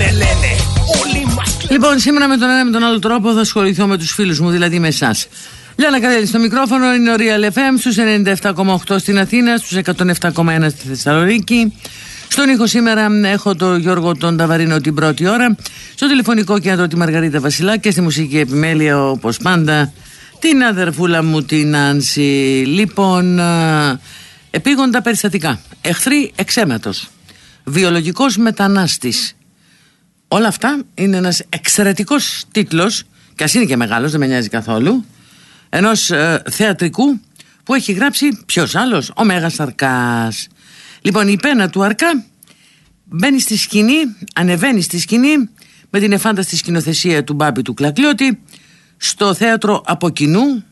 λένε, λένε. Όλοι μας Λοιπόν, σήμερα με τον ένα με τον άλλο τρόπο θα ασχοληθώ με τους φίλους μου, δηλαδή με εσάς. Λιάννα Καρέλη στο μικρόφωνο, είναι ο Real FM στους 97,8 στην Αθήνα, στους 107,1 στη Θεσσαλονίκη. Στον ήχο σήμερα έχω τον Γιώργο τον Ταβαρίνο την πρώτη ώρα. Στο τηλεφωνικό κέντρο τη Μαργαρίτα Βασιλά και στη μουσική επιμέλεια όπως πάντα την αδερφούλα μου την Άνση. Λοιπόν, α, επίγοντα περιστατικά. Εχθροί εξέματος. Βιολογικός μετανάστης. Όλα αυτά είναι ένας εξαιρετικός τίτλος και ας είναι και μεγάλος, δεν με νοιάζει καθόλου ενός ε, θεατρικού που έχει γράψει ποιος άλλος, ο Μέγας Αρκάς. Λοιπόν η πένα του Αρκά μπαίνει στη σκηνή, ανεβαίνει στη σκηνή με την εφάνταστη σκηνοθεσία του Μπάμπη του Κλακλιώτη στο θέατρο από κοινού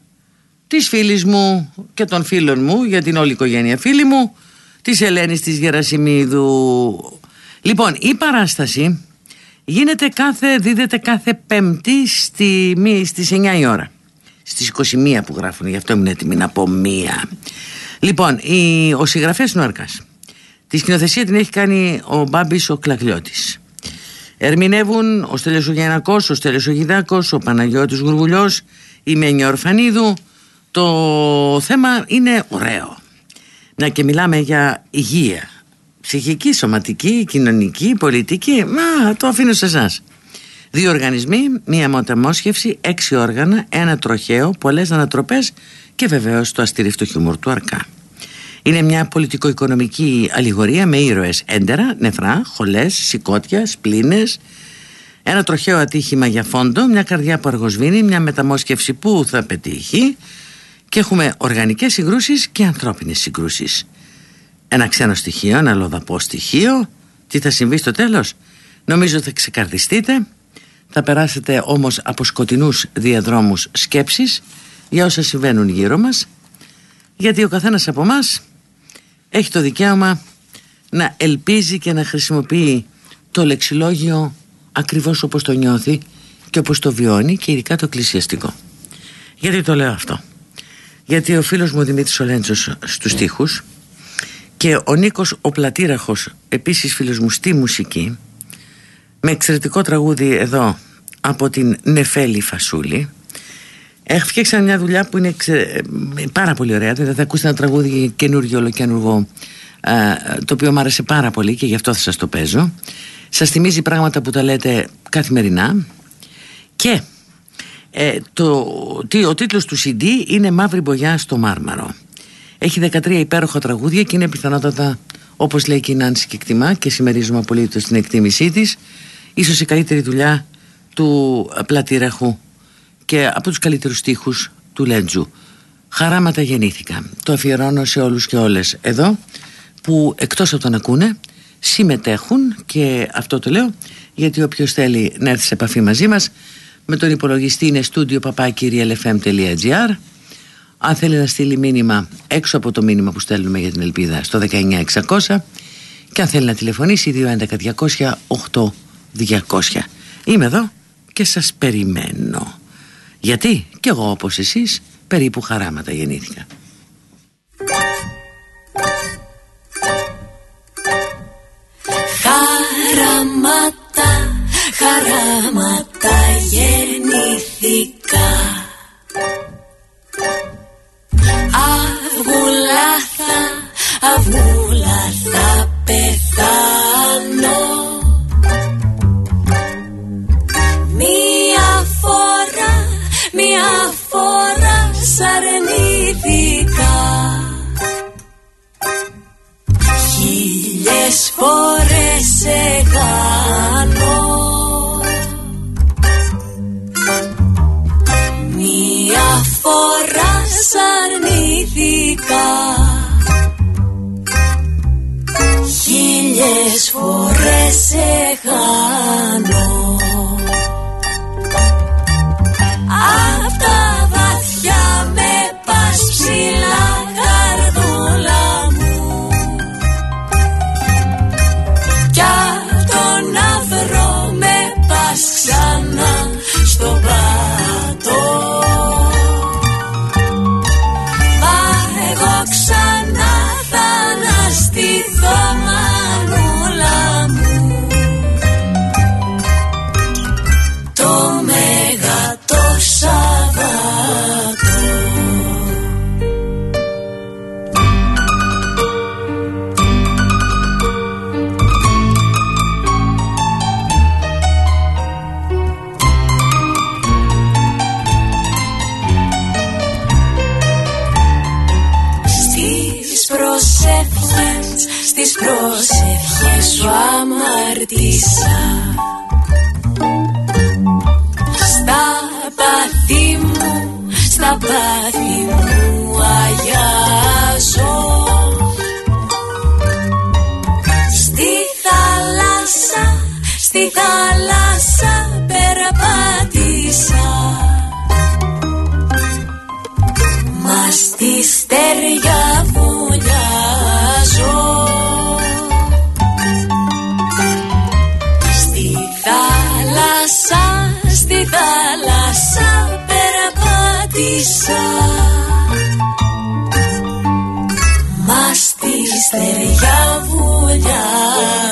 της φίλης μου και των φίλων μου για την όλη οικογένεια φίλη μου της Ελένης της Γερασιμίδου λοιπόν η παράσταση γίνεται κάθε, δίδεται κάθε πέμπτη στη, στις 9 η ώρα. Στις 21 που γράφουν γι' αυτό ήμουν έτοιμη να πω μία. Λοιπόν η, ο συγγραφέας είναι ο Αρκάς. Τη σκηνοθεσία την έχει κάνει ο Μπάμπης ο Κλακλιώτης. Ερμηνεύουν ο Στέλιος ο Γιανακός, ο Στέλιος ο Γιδάκος ο Παναγιώτης Γουργουλιός η Μένια Ορφανίδου. Το θέμα είναι ωραίο. Να και μιλάμε για υγεία ψυχική, σωματική, κοινωνική, πολιτική μα το αφήνω σε εσάς Δύο οργανισμοί, μία μοταμόσχευση, έξι όργανα, ένα τροχαίο, πολλές ανατροπές και βεβαίως το αστηρίφτο χιούμορ του Αρκά. Είναι μια πολιτικο-οικονομική αλληγορία με ήρωες έντερα, νεφρά, χολές, σηκώτια, σπλήνες, ένα τροχαίο ατύχημα για φόντο, μια καρδιά που αργοσβήνει, μια μεταμόσχευση που θα πετύχει και έχουμε οργανικές συγκρούσεις και ανθρώπινες συγκρούσεις. Ένα ξένο στοιχείο, ένα λοδαπό στοιχείο. Τι θα συμβεί στο τέλος; Νομίζω θα ξεκαρδιστείτε θα περάσετε όμως από σκοτεινούς διαδρόμους σκέψης για όσα συμβαίνουν γύρω μας γιατί ο καθένας από μας έχει το δικαίωμα να ελπίζει και να χρησιμοποιεί το λεξιλόγιο ακριβώς όπως το νιώθει και όπως το βιώνει και ειδικά το εκκλησιαστικό. Γιατί το λέω αυτό; Γιατί ο φίλος μου Δημήτρης Ολέντζος στους στίχους και ο Νίκος ο Πλατήραχος επίσης φίλος μου στη μουσική με εξαιρετικό τραγούδι εδώ από την Νεφέλη Φασούλη. Φτιάξαν μια δουλειά που είναι πάρα πολύ ωραία. Δηλαδή θα ακούσετε ένα τραγούδι καινούργιο ολοκαινούργο το οποίο μου άρεσε πάρα πολύ και γι' αυτό θα σας το παίζω. Σας θυμίζει πράγματα που τα λέτε καθημερινά. Και ε, το, τι, ο τίτλος του CD είναι «Μαύρη μπογιά στο Μάρμαρο» έχει 13 υπέροχα τραγούδια και είναι πιθανότατα όπως λέει και η Νάνση και εκτιμά και συμμερίζομαι απολύτως την εκτίμησή της ίσως η καλύτερη δουλειά του Πλατήραχου και από τους καλύτερους στίχους του Λέντζου χαράματα γεννήθηκα. Το αφιερώνω σε όλους και όλες εδώ που εκτός από τον ακούνε συμμετέχουν και αυτό το λέω γιατί όποιος θέλει να έρθει σε επαφή μαζί μας με τον υπολογιστή είναι studio papakirialfm.gr αν θέλει να στείλει μήνυμα έξω από το μήνυμα που στέλνουμε για την Ελπίδα στο 19600 και αν θέλει να τηλεφωνήσει 211 200 8200 Είμαι εδώ και σας περιμένω. Γιατί; Κι εγώ όπως εσείς περίπου χαράματα γεννήθηκα. Χαράματα, χαράματα γεννήθηκα Αυγούλα θα, αυγούλα θα πεθάνω. Μία φορά, μία φορά σ' αρνήθηκα Ah. σου αμαρτήσα Στα πάθη μου, στα πάθη ah.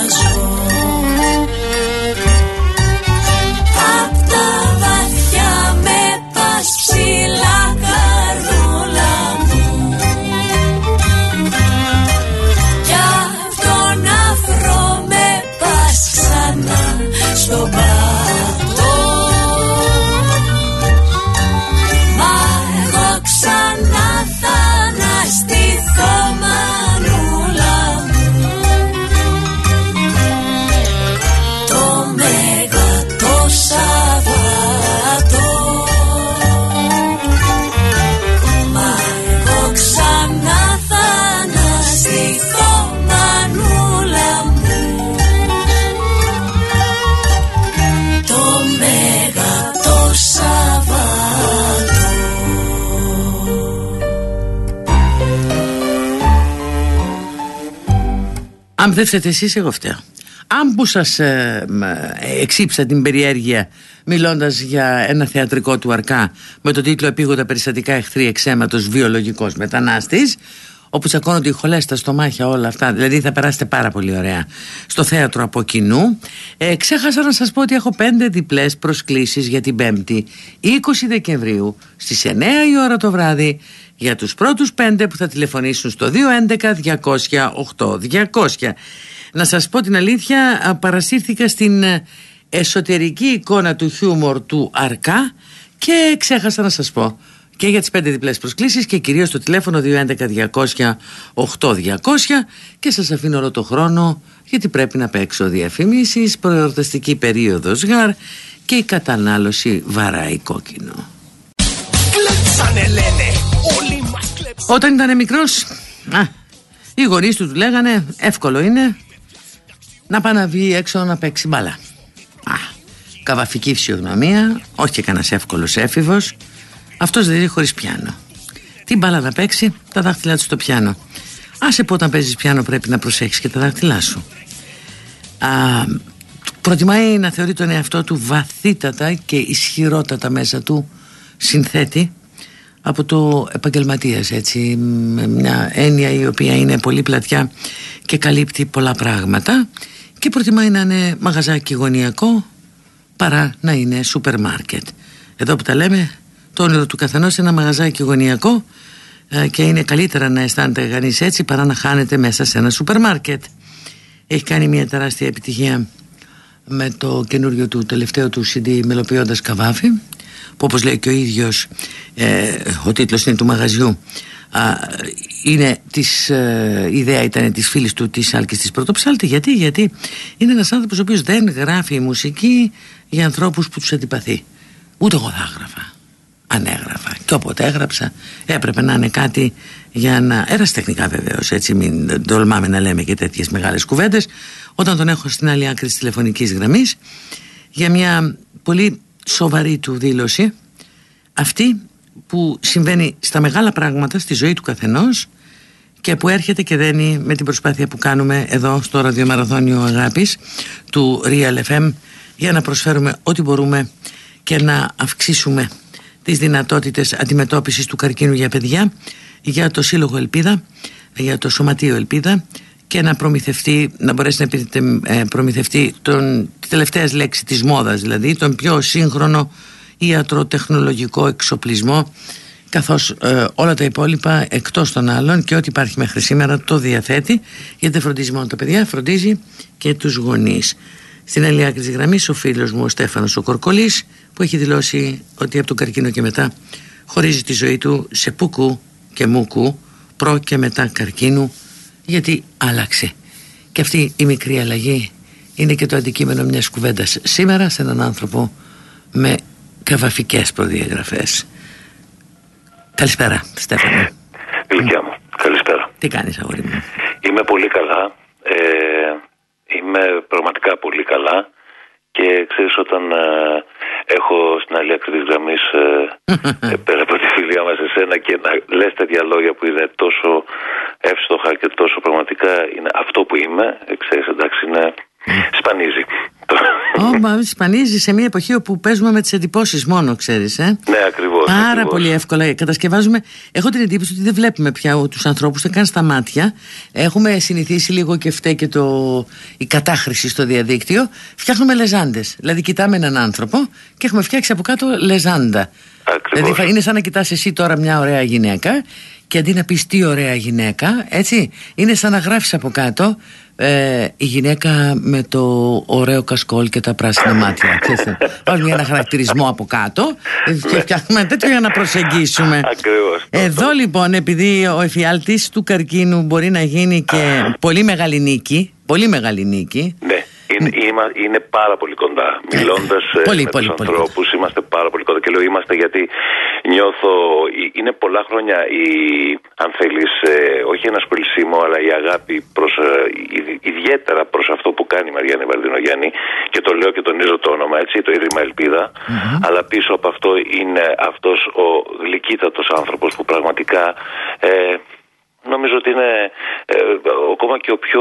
Αν δεν φταίτε εσείς εγώ φταίω. Αν που σας ε, μ, ε, εξήψα την περιέργεια μιλώντας για ένα θεατρικό του αρκά με το τίτλο «Επίγοντα περιστατικά εχθροί εξαίματος βιολογικός μετανάστης» όπου τσακώνονται οι χολές, τα στομάχια όλα αυτά. Δηλαδή θα περάσετε πάρα πολύ ωραία στο θέατρο από κοινού. Ε, ξέχασα να σας πω ότι έχω πέντε διπλές προσκλήσεις για την 5η 20 Δεκεμβρίου στις 9 η ώρα το βράδυ για τους πρώτους πέντε που θα τηλεφωνήσουν στο 211 200 200 να σας πω την αλήθεια α, παρασύρθηκα στην ε, εσωτερική εικόνα του χιούμορ του Αρκά και ξέχασα να σας πω και για τις πέντε διπλές προσκλήσεις και κυρίως το τηλέφωνο 211 200 8200 και σας αφήνω όλο το χρόνο γιατί πρέπει να παίξω διαφημίσεις, προεορταστική περίοδος γαρ και η κατανάλωση βαράει κόκκινο. Κλέψανε λένε, όλοι μας κλέψανε. Όταν ήταν μικρός, α, οι γονείς του του λέγανε εύκολο είναι να πάει να βγει έξω να παίξει μπάλα. Α, καβαφική φυσιογνωμία, όχι και κανένας εύκολος έφηβος. Αυτός δηλαδή χωρίς πιάνο. Τι μπάλα να παίξει, τα δάχτυλά του στο πιάνο. Άσε που όταν παίζεις πιάνο πρέπει να προσέχεις και τα δάχτυλά σου. Α, προτιμάει να θεωρεί τον εαυτό του βαθύτατα και ισχυρότατα μέσα του συνθέτη από το επαγγελματίας έτσι με μια έννοια η οποία είναι πολύ πλατιά και καλύπτει πολλά πράγματα και προτιμάει να είναι μαγαζάκι γωνιακό παρά να είναι σούπερ μάρκετ εδώ που τα λέμε το όνειρο του καθενός είναι ένα μαγαζάκι γωνιακό ε, και είναι καλύτερα να αισθάνεται κανείς έτσι παρά να χάνεται μέσα σε ένα σούπερ μάρκετ. Έχει κάνει μια τεράστια επιτυχία με το καινούριο του τελευταίο του CD μελοποιώντας καβάφι που όπως λέει και ο ίδιος ε, ο τίτλος είναι του μαγαζιού. Α, είναι της, ε, η ιδέα ήταν της φίλης του της Άλκης της Πρωτοψάλτη. Γιατί, γιατί είναι ένας άνθρωπος ο οποίος δεν γράφει μουσική για ανθρώπους που τους αντιπαθεί. Ούτε εγώ θα έγραφα αν έγραφα και όποτε έγραψα έπρεπε να είναι κάτι για να ερασιτεχνικά βεβαίως, έτσι μην τολμάμε να λέμε και τέτοιες μεγάλες κουβέντες. Όταν τον έχω στην άλλη άκρη της τηλεφωνικής γραμμής για μια πολύ σοβαρή του δήλωση αυτή που συμβαίνει στα μεγάλα πράγματα στη ζωή του καθενός και που έρχεται και δένει με την προσπάθεια που κάνουμε εδώ στο ραδιομαραθώνιο αγάπης του Real FM για να προσφέρουμε ό,τι μπορούμε και να αυξήσουμε τις δυνατότητες αντιμετώπισης του καρκίνου για παιδιά για το Σύλλογο Ελπίδα, για το Σωματείο Ελπίδα και να προμηθευτεί, να μπορέσει να επι- ε, προμηθευτεί τον, τη τελευταία λέξη της μόδας, δηλαδή τον πιο σύγχρονο ιατροτεχνολογικό εξοπλισμό καθώς ε, όλα τα υπόλοιπα εκτός των άλλων και ό,τι υπάρχει μέχρι σήμερα το διαθέτει γιατί δεν φροντίζει μόνο τα παιδιά, φροντίζει και τους γονείς. Στην άλλη άκρη της γραμμής ο φίλος μου ο Στέφανος ο Κορκολής που έχει δηλώσει ότι από τον καρκίνο και μετά χωρίζει τη ζωή του σε πουκού και μουκού προ και μετά καρκίνου γιατί άλλαξε. Και αυτή η μικρή αλλαγή είναι και το αντικείμενο μιας κουβέντας σήμερα σε έναν άνθρωπο με καβαφικές προδιαγραφές. Καλησπέρα, Στέφανο. Γλυκιά μου, καλησπέρα. Τι κάνεις, αγόρι μου; Είμαι πολύ καλά. Ε, είμαι πραγματικά πολύ καλά. Και ξέρεις όταν ε, έχω στην άλλη άκρη της γραμμής ε, ε, πέρα από τη φιλία μας εσένα και να λες τέτοια λόγια που είναι τόσο εύστοχα και τόσο πραγματικά είναι αυτό που είμαι, ε, ξέρεις εντάξει είναι σπανίζει. Ω, μα σπανίζει σε μια εποχή όπου παίζουμε με τις εντυπώσεις μόνο, ξέρεις. Ε; ναι, ακριβώς. Πάρα ακριβώς. πολύ εύκολα. Κατασκευάζουμε. Έχω την εντύπωση ότι δεν βλέπουμε πια τους ανθρώπους, δεν καν στα μάτια. Έχουμε συνηθίσει λίγο και φταίει και το... η κατάχρηση στο διαδίκτυο. Φτιάχνουμε λεζάντες. Δηλαδή, κοιτάμε έναν άνθρωπο και έχουμε φτιάξει από κάτω λεζάντα. Ακριβώς. Δηλαδή, είναι σαν να κοιτάς εσύ τώρα μια ωραία γυναίκα και αντί να πεις τι ωραία γυναίκα, έτσι, είναι σαν να γράφεις από κάτω ε, η γυναίκα με το ωραίο κασκόλ και τα πράσινα μάτια. Βάζουμε ένα χαρακτηρισμό από κάτω και φτιάχνουμε τέτοιο για να προσεγγίσουμε. Ακριβώς. Εδώ λοιπόν, επειδή ο εφιάλτης του καρκίνου μπορεί να γίνει και πολύ μεγάλη νίκη, πολύ μεγάλη νίκη, Ναι, είναι, είμα- είναι πάρα πολύ κοντά. Μιλώντας πολύ, με πολύ, τους πολύ ανθρώπους, είμαστε πάρα πολύ κοντά. Και λέω είμαστε γιατί νιώθω. ε, Είναι πολλά χρόνια η, αν θέλεις, όχι η ενασχόλησή μου, αλλά η αγάπη προς, ε, ιδι- ιδιαίτερα προς αυτό που κάνει η Μαριάννη Βαρδινογιάννη. Και το λέω και τονίζω το όνομα, έτσι, το Ίδρυμα Ελπίδα. Αλλά πίσω από αυτό είναι αυτός ο γλυκύτατος άνθρωπος που πραγματικά. Ε, Νομίζω ότι είναι ε, ακόμα και ο πιο.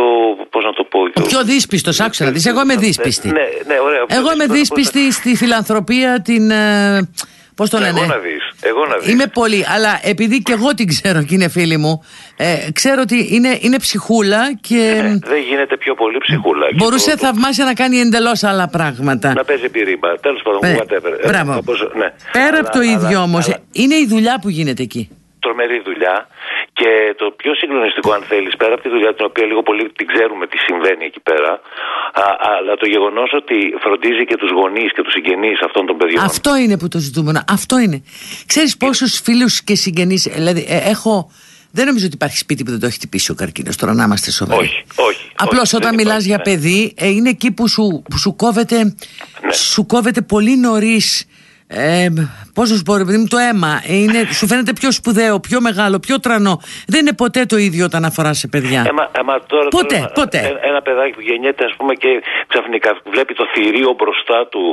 Πώς να το πω. ο πιο δύσπιστος, άκουσα να δεις, εγώ είμαι δύσπιστη. Ναι, ναι, ωραία. Εγώ είμαι δύσπιστη στη φιλανθρωπία, την... Ε, πώς το λένε; Εγώ να δεις, εγώ να δεις. Είμαι πολύ, αλλά επειδή και εγώ την ξέρω και είναι φίλη μου, ε, ξέρω ότι είναι, είναι ψυχούλα και Ναι, δεν γίνεται πιο πολύ ψυχούλα. Και μπορούσε το- το- θαυμάσια να κάνει εντελώς άλλα πράγματα. Να παίζει πυρίμπα. Τέλος πάντων, Ε, whatever. Ε, Μπράβο. θα πω- ναι. Πέρα Αλλά- από το αλλά- ίδιο όμως, αλλά είναι η δουλειά που γίνεται εκεί. Τρομερή δουλειά. Και το πιο συγκλονιστικό, αν θέλεις, πέρα από τη δουλειά την οποία λίγο πολύ την ξέρουμε τι συμβαίνει εκεί πέρα, α, αλλά το γεγονός ότι φροντίζει και τους γονείς και τους συγγενείς αυτών των παιδιών. Αυτό είναι που το ζητούμενο. Αυτό είναι. Ξέρεις πόσους φίλους και συγγενείς, δηλαδή ε, έχω... Δεν νομίζω ότι υπάρχει σπίτι που δεν το έχει χτυπήσει ο καρκίνος τώρα να είμαστε σοβαροί. Όχι, όχι. Απλώς όχι, όταν δεν μιλάς υπάρχει, για ναι. παιδί ε, είναι εκεί που σου, που σου κόβεται Ναι. σου κόβεται πολύ νωρίς ε, Πώ σου πω, ρε παιδί μου, το αίμα ε, είναι, σου φαίνεται πιο σπουδαίο, πιο μεγάλο, πιο τρανό. Δεν είναι ποτέ το ίδιο όταν αφοράς σε παιδιά. Έμα, έμα τώρα, Ποτέ, τώρα, ποτέ. Ένα, ένα παιδάκι που γεννιέται, ας πούμε, και ξαφνικά βλέπει το θηρίο μπροστά του.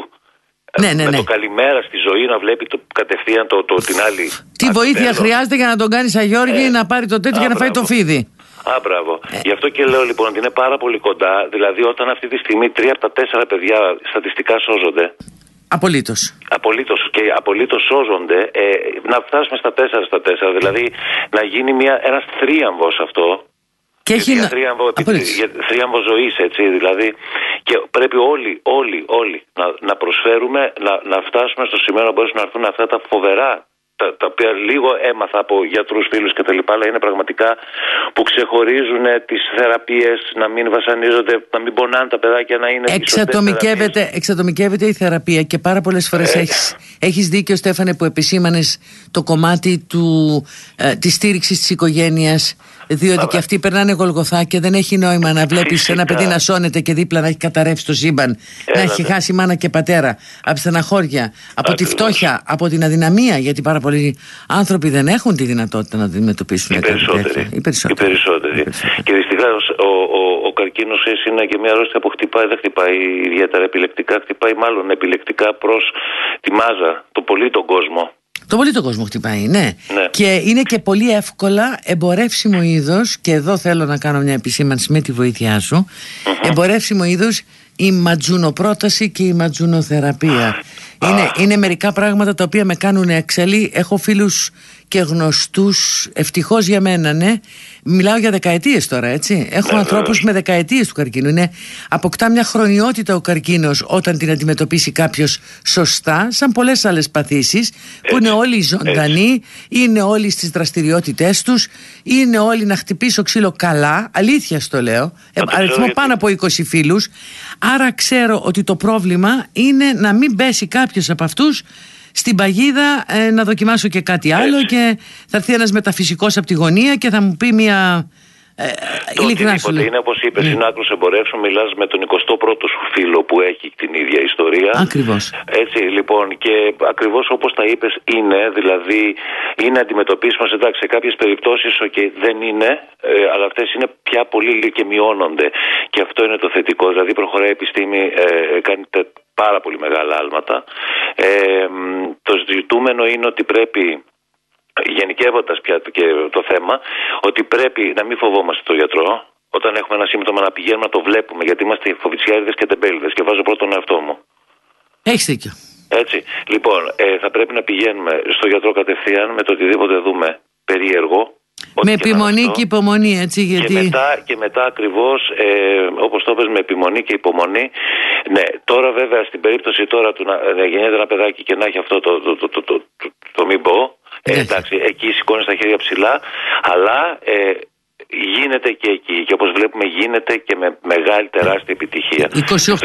ε, Ναι, ναι, με ναι. το καλημέρα στη ζωή να βλέπει το, κατευθείαν το, το, την άλλη. Τι Α, βοήθεια τέλος. χρειάζεται για να τον κάνεις Αγιώργη Ε, να πάρει το τέτοιο α, για να φάει το μπράβο. φίδι. Α, μπράβο. Ε. Γι' αυτό και λέω λοιπόν ότι είναι πάρα πολύ κοντά. Δηλαδή, όταν αυτή τη στιγμή τρία από τα τέσσερα παιδιά στατιστικά σώζονται, Απολύτως. απολύτως και απολύτως σώζονται, ε, να φτάσουμε στα τέσσερα στα τέσσερα. Δηλαδή, να γίνει μια, ένας θρίαμβος αυτό. Και έχει. για να- θρίαμβο, Απολύτως. για θρίαμβο ζωής, έτσι, δηλαδή. Και πρέπει όλοι, όλοι, όλοι να, να προσφέρουμε, να, να φτάσουμε στο σημείο να μπορέσουν να έρθουν αυτά τα φοβερά τα, τα οποία λίγο έμαθα από γιατρούς, φίλους και τα λοιπά, αλλά είναι πραγματικά που ξεχωρίζουν τις θεραπείες, να μην βασανίζονται, να μην πονάνε τα παιδάκια, να είναι... οι σωστές Εξατομικεύεται, θεραπείες. εξατομικεύεται η θεραπεία και πάρα πολλές φορές Ε. έχεις, έχεις δίκιο Στέφανε που επισήμανες το κομμάτι του, ε, της στήριξης της οικογένειας διότι και αυτοί περνάνε γολγοθά και δεν έχει νόημα να βλέπεις Φυσικά. ένα παιδί να σώνεται και δίπλα να έχει καταρρεύσει το σύμπαν να Έλα, έχει ναι. χάσει μάνα και πατέρα από στεναχώρια, από τη Ακριβώς. φτώχεια από την αδυναμία γιατί πάρα πολλοί άνθρωποι δεν έχουν τη δυνατότητα να αντιμετωπίσουν Οι κάτι περισσότεροι. τέτοιο. Οι Οι περισσότεροι. περισσότεροι. Οι περισσότεροι. Και δυστυχώς ο, ο, ο καρκίνος είναι και μια αρρώστια που χτυπάει, δεν χτυπάει ιδιαίτερα επιλεκτικά, χτυπάει μάλλον επιλεκτικά προς τη μάζα, το πολύ τον κόσμο. Το πολύ τον κόσμο χτυπάει, ναι. Ναι. Και είναι και πολύ εύκολα εμπορεύσιμο είδος, και εδώ θέλω να κάνω μια επισήμανση με τη βοήθειά σου. Εμπορεύσιμο είδος η ματζουνοπρόταση και η ματζουνοθεραπεία. Είναι, είναι μερικά πράγματα τα οποία με κάνουν έξαλλη. Έχω φίλους και γνωστούς, ευτυχώς για μένα, ναι. Μιλάω για δεκαετίες τώρα, έτσι. Έχω Ναι, ανθρώπους βεβαίως. με δεκαετίες του καρκίνου. Είναι, αποκτά μια χρονιότητα ο καρκίνος όταν την αντιμετωπίσει κάποιος σωστά, σαν πολλές άλλες παθήσεις, που είναι όλοι ζωντανοί, είναι όλοι στις δραστηριότητές τους, είναι όλοι να χτυπήσω ξύλο καλά, αλήθεια στο λέω, ε, το ξέρω αριθμό γιατί. πάνω από 20 φίλους, άρα ξέρω ότι το πρόβλημα είναι να μην πέσει κάποιος από αυτούς στην παγίδα ε, να δοκιμάσω και κάτι άλλο Έτσι. και θα έρθει ένας μεταφυσικός από τη γωνία και θα μου πει μια Ε, Το ειλικρινά σου οτιδήποτε λέω. είναι όπως είπες, Ναι. είναι άκρος εμπορεύσεων. Μιλάς με τον 21ο σου φίλο που έχει την ίδια ιστορία. Ακριβώς. Έτσι λοιπόν, και ακριβώς όπως τα είπες, είναι, δηλαδή είναι αντιμετωπίσιμα. Εντάξει, σε κάποιες περιπτώσεις okay, δεν είναι, ε, αλλά αυτές είναι πια πολύ λίγοι και μειώνονται. Και αυτό είναι το θετικό. Δηλαδή, προχωράει η επιστήμη, ε, κάνει τε- πάρα πολύ μεγάλα άλματα. Ε, μ, το ζητούμενο είναι ότι πρέπει γενικεύοντας πια και το θέμα, ότι πρέπει να μην φοβόμαστε τον γιατρό, όταν έχουμε ένα σύμπτωμα να πηγαίνουμε να το βλέπουμε, γιατί είμαστε φοβητσιάριδες και τεμπέληδες και βάζω πρώτον τον εαυτό μου. Έχεις δίκιο. Έτσι. Λοιπόν, ε, θα πρέπει να πηγαίνουμε στο γιατρό κατευθείαν με το οτιδήποτε δούμε περίεργο. Ό,τι Με και να είναι επιμονή αυτό. και υπομονή, έτσι, γιατί... Και μετά, και μετά ακριβώς, ε, όπως το είπες, με επιμονή και υπομονή. Ναι, τώρα βέβαια στην περίπτωση τώρα του να, να γεννιέται ένα παιδάκι και να έχει αυτό το, το, το, το, το, το, το μην πω, ε, Ναι. εντάξει, εκεί σηκώνεις τα χέρια ψηλά, αλλά ε, γίνεται και εκεί. Και όπως βλέπουμε γίνεται και με μεγάλη τεράστια επιτυχία.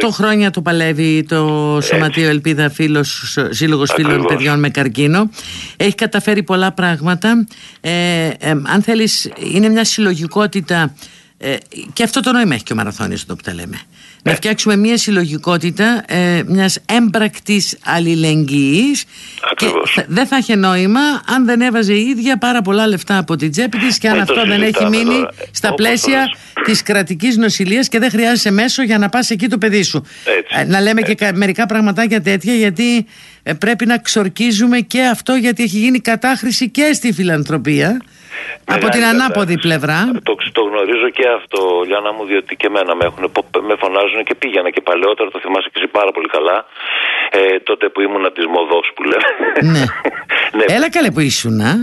28 χρόνια το παλεύει το Σωματείο Ελπίδα Φίλος, Σύλλογος Φίλων Ακριβώς. Παιδιών με Καρκίνο. Έχει καταφέρει πολλά πράγματα. Ε, ε, αν θέλεις, είναι μια συλλογικότητα ε, και αυτό το νόημα έχει και ο μαραθώνιος εδώ που τα λέμε. Να φτιάξουμε μια συλλογικότητα ε, μιας έμπρακτης αλληλεγγύης και Ακριβώς. θα- δεν θα είχε νόημα αν δεν έβαζε η ίδια πάρα πολλά λεφτά από την τσέπη της και αν Δεν το αυτό δεν έχει συζητάμε μείνει τώρα. στα Όπως πλαίσια το της κρατικής νοσηλείας και δεν χρειάζεσαι μέσο για να πας εκεί το παιδί σου. Έτσι. Ε, να λέμε και κα- μερικά πραγματάκια τέτοια γιατί ε, πρέπει να ξορκίζουμε και αυτό γιατί έχει γίνει κατάχρηση και στη φιλανθρωπία από Μεγάλη την ανάποδη κατάσταση. πλευρά. Το, το γνωρίζω και αυτό, Λιάννα μου, διότι και εμένα με, έχουν, με φωνάζουν και πήγαινα και παλαιότερα, το θυμάσαι και εσύ πάρα πολύ καλά, ε, τότε που ήμουν τη Μοδός που λέμε. Ναι. ναι, Έλα καλέ που ήσουν, α.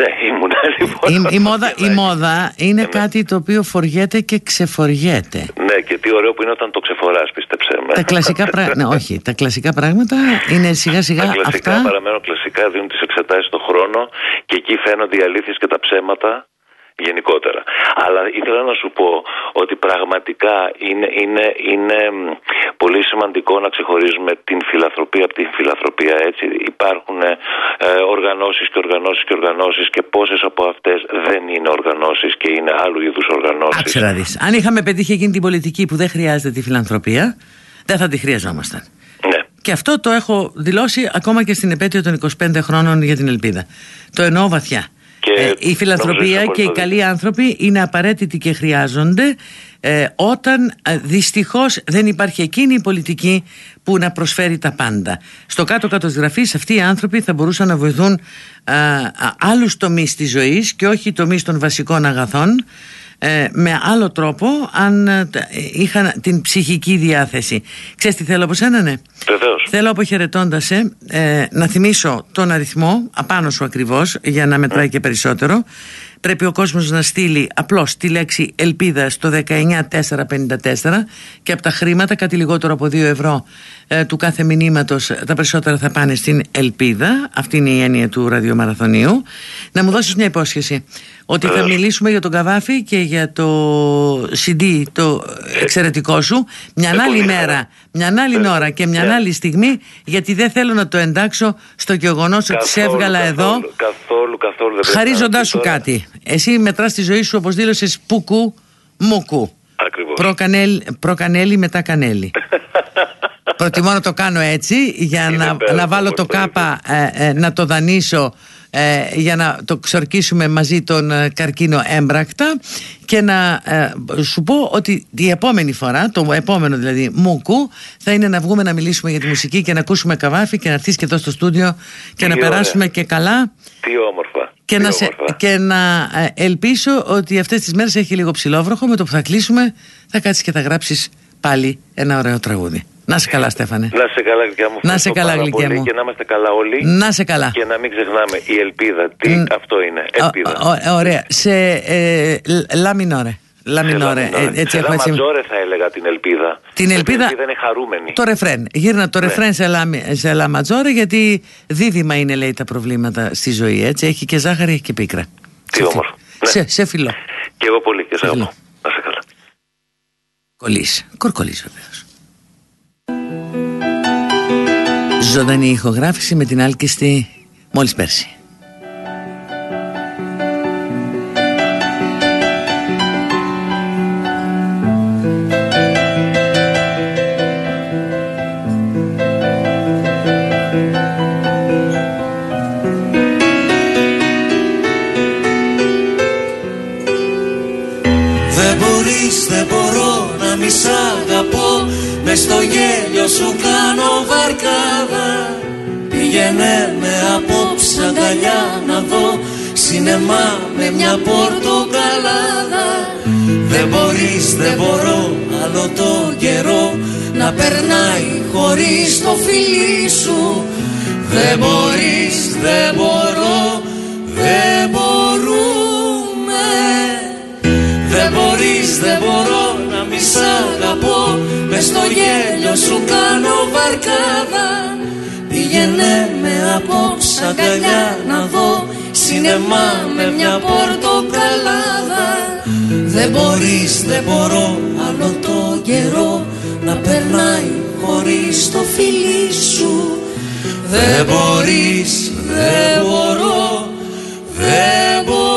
ναι, ήμουν λοιπόν. Η, η, μόδα, η Ναι. μόδα είναι Ναι. κάτι το οποίο φοριέται και ξεφοριέται. Ναι, και τι ωραίο που είναι όταν το ξεφοράς, πίστεψε με. τα κλασικά πράγματα. Ναι, όχι. Τα κλασικά πράγματα είναι σιγά σιγά Τα κλασικά αυτά. παραμένουν κλασικά, δίνουν τις εξετάσεις στον χρόνο και εκεί φαίνονται οι αλήθειες και τα ψέματα γενικότερα. Αλλά ήθελα να σου πω ότι πραγματικά είναι, είναι, είναι μ, πολύ σημαντικό να ξεχωρίζουμε την φιλαθροπία από την φιλαθροπία. Έτσι. Υπάρχουν ε, οργανώσεις και οργανώσεις και οργανώσεις και πόσες από αυτές δεν είναι οργανώσεις και είναι άλλου είδους οργανώσεις. Άκουσε να δεις. Αν είχαμε πετύχει εκείνη την πολιτική που δεν χρειάζεται τη φιλανθρωπία, δεν θα τη χρειαζόμασταν. Ναι. Και αυτό το έχω δηλώσει ακόμα και στην επέτειο των 25 χρόνων για την ελπίδα. Το εννοώ βαθιά. Και Ε, η νομίζω φιλανθρωπία είσαι και οι πολύ καλοί άνθρωποι είναι απαραίτητοι και χρειάζονται ε, όταν ε, δυστυχώς δεν υπάρχει εκείνη η πολιτική που να προσφέρει τα πάντα. Στο κάτω-κάτω της γραφής αυτοί οι άνθρωποι θα μπορούσαν να βοηθούν α, α, άλλους τομείς της ζωής και όχι τομείς των βασικών αγαθών ε, με άλλο τρόπο αν ε, τα- ε, είχαν την ψυχική διάθεση. Ξέρεις τι θέλω από σένα, ναι; Βεβαίως. Θέλω αποχαιρετώντας σε ε, να θυμίσω τον αριθμό απάνω σου ακριβώς για να μετράει και περισσότερο. Πρέπει ο κόσμος να στείλει απλώς τη λέξη ελπίδα στο 19454 και από τα χρήματα κάτι λιγότερο από 2 ευρώ ε, του κάθε μηνύματος τα περισσότερα θα πάνε στην ελπίδα. Αυτή είναι η έννοια του ραδιομαραθωνίου. Να μου δώσεις μια υπόσχεση ότι θα Βεβαίως. μιλήσουμε για τον Καβάφη και για το CD το εξαιρετικό σου μια Με άλλη πολύ μέρα, χαρά. μια άλλη Ναι. ώρα και μια Ναι. άλλη στιγμή γιατί δεν θέλω να το εντάξω στο γεγονός ότι σε έβγαλα εδώ καθόλου, καθόλου, καθόλου δεν πρέπει χαρίζοντάς να σου τώρα- κάτι. Εσύ μετράς τη ζωή σου όπως δήλωσες πουκου μουκου. Ακριβώς. Προκανέλ, προκανέλη μετά κανέλη. Προτιμώ να το κάνω έτσι για Είναι να, υπέροχο να βάλω όπως το το κάπα ε, ε, να το δανείσω ε, για να το ξορκίσουμε μαζί τον ε, καρκίνο έμπρακτα και να ε, σου πω ότι η επόμενη φορά, το επόμενο δηλαδή μουκου θα είναι να βγούμε να μιλήσουμε για τη μουσική και να ακούσουμε καβάφι και να έρθεις και εδώ στο στούντιο και Τι να ωραία. περάσουμε και καλά Τι όμορφα. και τι να, σε, όμορφα. και να ε, ελπίσω ότι αυτές τις μέρες έχει λίγο ψηλόβροχο με το που θα κλείσουμε θα κάτσεις και θα γράψεις πάλι ένα ωραίο τραγούδι. Να σε καλά Στέφανε. Να σε καλά, γλυκιά μου. Να Ευχαριστώ σε καλά, πάρα γλυκιά πολύ μου. Και να είμαστε καλά όλοι. Να σε καλά. Και να μην ξεχνάμε η ελπίδα. Τι Μ. αυτό είναι. Ο- Ελπίδα. ο- ωραία. Σε ε, λ- λαμινόρε. Λαμινόρε. Σε λα- Ε, έτσι σε έχουμε λα έτσι. ματζόρε θα έλεγα την ελπίδα. Την ελπίδα- Η ελπίδα είναι χαρούμενη. Το ρεφρέν. Γύρνα το Ναι. ρεφρέν σε, λα, σε λα ματζόρε γιατί δίδυμα είναι λέει τα προβλήματα στη ζωή. Έτσι. Έχει και ζάχαρη, έχει και πίκρα. Τι Σε φι- όμορφο. Ναι. Σε, σε φιλό. Και εγώ πολύ και σε Φιλό. αγαπώ. Να σε καλά. Κολλής. Κορκολής βεβαίως. ζωντανή ηχογράφηση με την άλκηστη μόλις πέρσι. στο γέλιο σου κάνω βαρκάδα Πήγαινε με απόψε αγκαλιά να δω Σινεμά με μια πορτοκαλάδα. Δεν μπορείς, δεν μπορώ άλλο το καιρό Να περνάει χωρίς το φιλί σου. Δεν μπορείς, δεν μπορώ, δεν μπορούμε. Δεν μπορείς, δεν μπορώ να μη σ' αγαπώ. Μες στο γέλιο σου κάνω βαρκάδα Πήγαινε με απόψε αγκαλιά να δω Σινεμά με μια πορτοκαλάδα. Δεν μπορείς, δεν μπορώ άλλο το καιρό Να περνάει χωρίς το φιλί σου. Δεν μπορείς, δεν μπορώ, δεν μπορούμε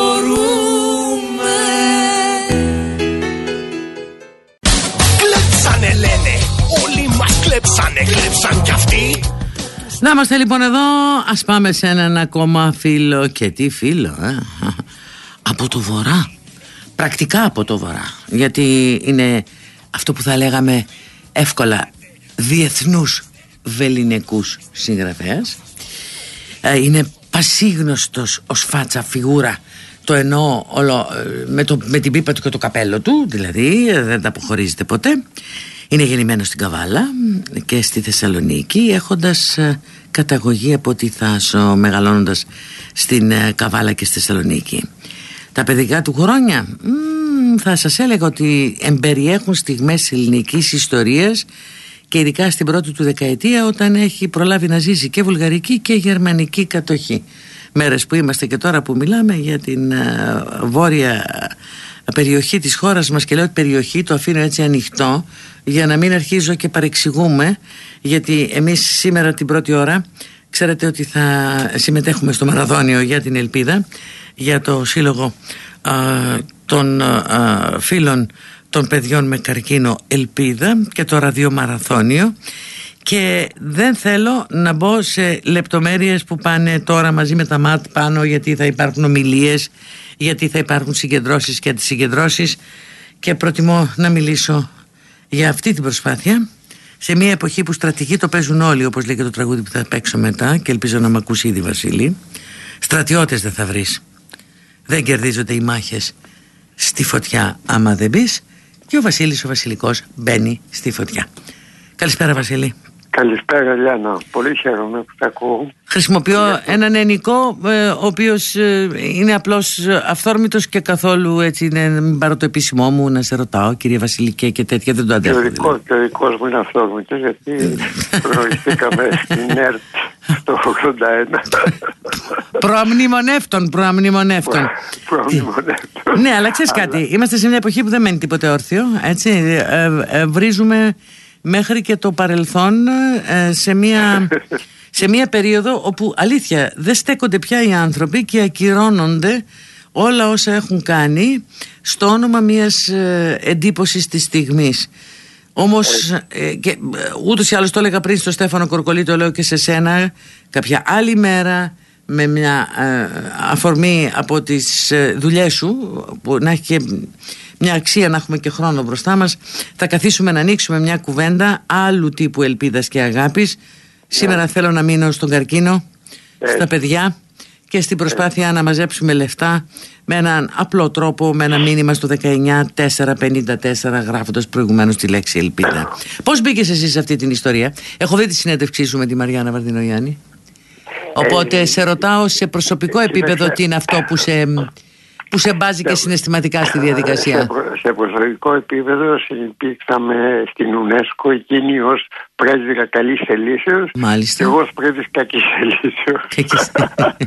Να είμαστε λοιπόν εδώ, ας πάμε σε έναν ακόμα φίλο. Και τι φίλο, ε; από το βορρά, πρακτικά από το βορρά, γιατί είναι αυτό που θα λέγαμε εύκολα διεθνούς βεληνικούς συγγραφέας. Ε, είναι πασίγνωστος ως φάτσα φιγούρα. Το εννοώ όλο, ε, με, το, με την πίπα του και το καπέλο του δηλαδή ε, δεν τα αποχωρίζεται ποτέ είναι γεννημένος στην Καβάλα και στη Θεσσαλονίκη έχοντας ε, καταγωγή από τη Θάσο μεγαλώνοντας στην ε, Καβάλα και στη Θεσσαλονίκη. Τα παιδικά του χρόνια μ, θα σας έλεγα ότι εμπεριέχουν στιγμές ελληνικής ιστορίας και ειδικά στην πρώτη του δεκαετία όταν έχει προλάβει να ζήσει και βουλγαρική και γερμανική κατοχή. Μέρες που είμαστε και τώρα που μιλάμε για την ε, βόρεια περιοχή της χώρας μας και λέω ότι περιοχή το αφήνω έτσι ανοιχτό για να μην αρχίζω και παρεξηγούμε γιατί εμείς σήμερα την πρώτη ώρα ξέρετε ότι θα συμμετέχουμε στο Μαραδόνιο για την Ελπίδα για το σύλλογο α, των α, φίλων των παιδιών με καρκίνο Ελπίδα και το ραδιομαραθώνιο. Και δεν θέλω να μπω σε λεπτομέρειες που πάνε τώρα μαζί με τα ΜΑΤ πάνω γιατί θα υπάρχουν ομιλίες, γιατί θα υπάρχουν συγκεντρώσεις και αντισυγκεντρώσεις. Και προτιμώ να μιλήσω για αυτή την προσπάθεια σε μια εποχή που στρατηγοί το παίζουν όλοι όπως λέει και το τραγούδι που θα παίξω μετά και ελπίζω να μ' ακούσει ήδη Βασίλη στρατιώτες δεν θα βρεις δεν κερδίζονται οι μάχες στη φωτιά άμα δεν μπεις. και ο Βασίλης ο Βασιλικός μπαίνει στη φωτιά Καλησπέρα Βασίλη Καλησπέρα Λιάννα, πολύ χαίρομαι που τα ακούω. Χρησιμοποιώ έναν ενικό ε, ο οποίος ε, είναι απλώς αυθόρμητος και καθόλου έτσι είναι, να μην πάρω το επίσημό μου να σε ρωτάω κύριε Βασιλικέ και τέτοια δεν το Και αντέχω. ο δικό, δηλαδή. και ο δικός μου είναι αυτόρμητο γιατί γνωριστήκαμε στην ΕΡΤ το 81. Προαμνημονεύτων, προαμνημονεύτων. Προμνημονεύτο. ναι, αλλά ξέρεις κάτι, είμαστε σε μια εποχή που δεν μένει τίποτε όρθιο. Έτσι, ε, ε, βρίζουμε μέχρι και το παρελθόν ε, σε μια, σε μια περίοδο όπου αλήθεια δεν στέκονται πια οι άνθρωποι και ακυρώνονται όλα όσα έχουν κάνει στο όνομα μιας ε, εντύπωσης της στιγμής. Όμως ε, και, ε, ούτως ή άλλως το έλεγα πριν στο Στέφανο Κορκολί το λέω και σε σένα κάποια άλλη μέρα με μια ε, αφορμή από τις ε, δουλειές σου που να έχει και μια αξία να έχουμε και χρόνο μπροστά μας. Θα καθίσουμε να ανοίξουμε μια κουβέντα άλλου τύπου ελπίδας και αγάπης. Σήμερα θέλω να μείνω στον καρκίνο στα παιδιά και στην προσπάθεια να μαζέψουμε λεφτά με έναν απλό τρόπο, με ένα μήνυμα στο 19454 γράφοντας προηγουμένως τη λέξη ελπίδα. Πώς μπήκες εσύ σε αυτή την ιστορία; Έχω δει τη συνέντευξή σου με τη Μαριάννα Βαρδινογιάννη. Οπότε σε ρωτάω σε προσωπικό επίπεδο τι είναι αυτό που σε, που σε μπάζει και συναισθηματικά στη Σε, διαδικασία. προ- σε προσωπικό επίπεδο συνυπήρξαμε στην UNESCO εκείνη ως πρέσβυρα καλής θελήσεως Μάλιστα. και εγώ ως πρέσβης κακής θελήσεως. Και εκεί-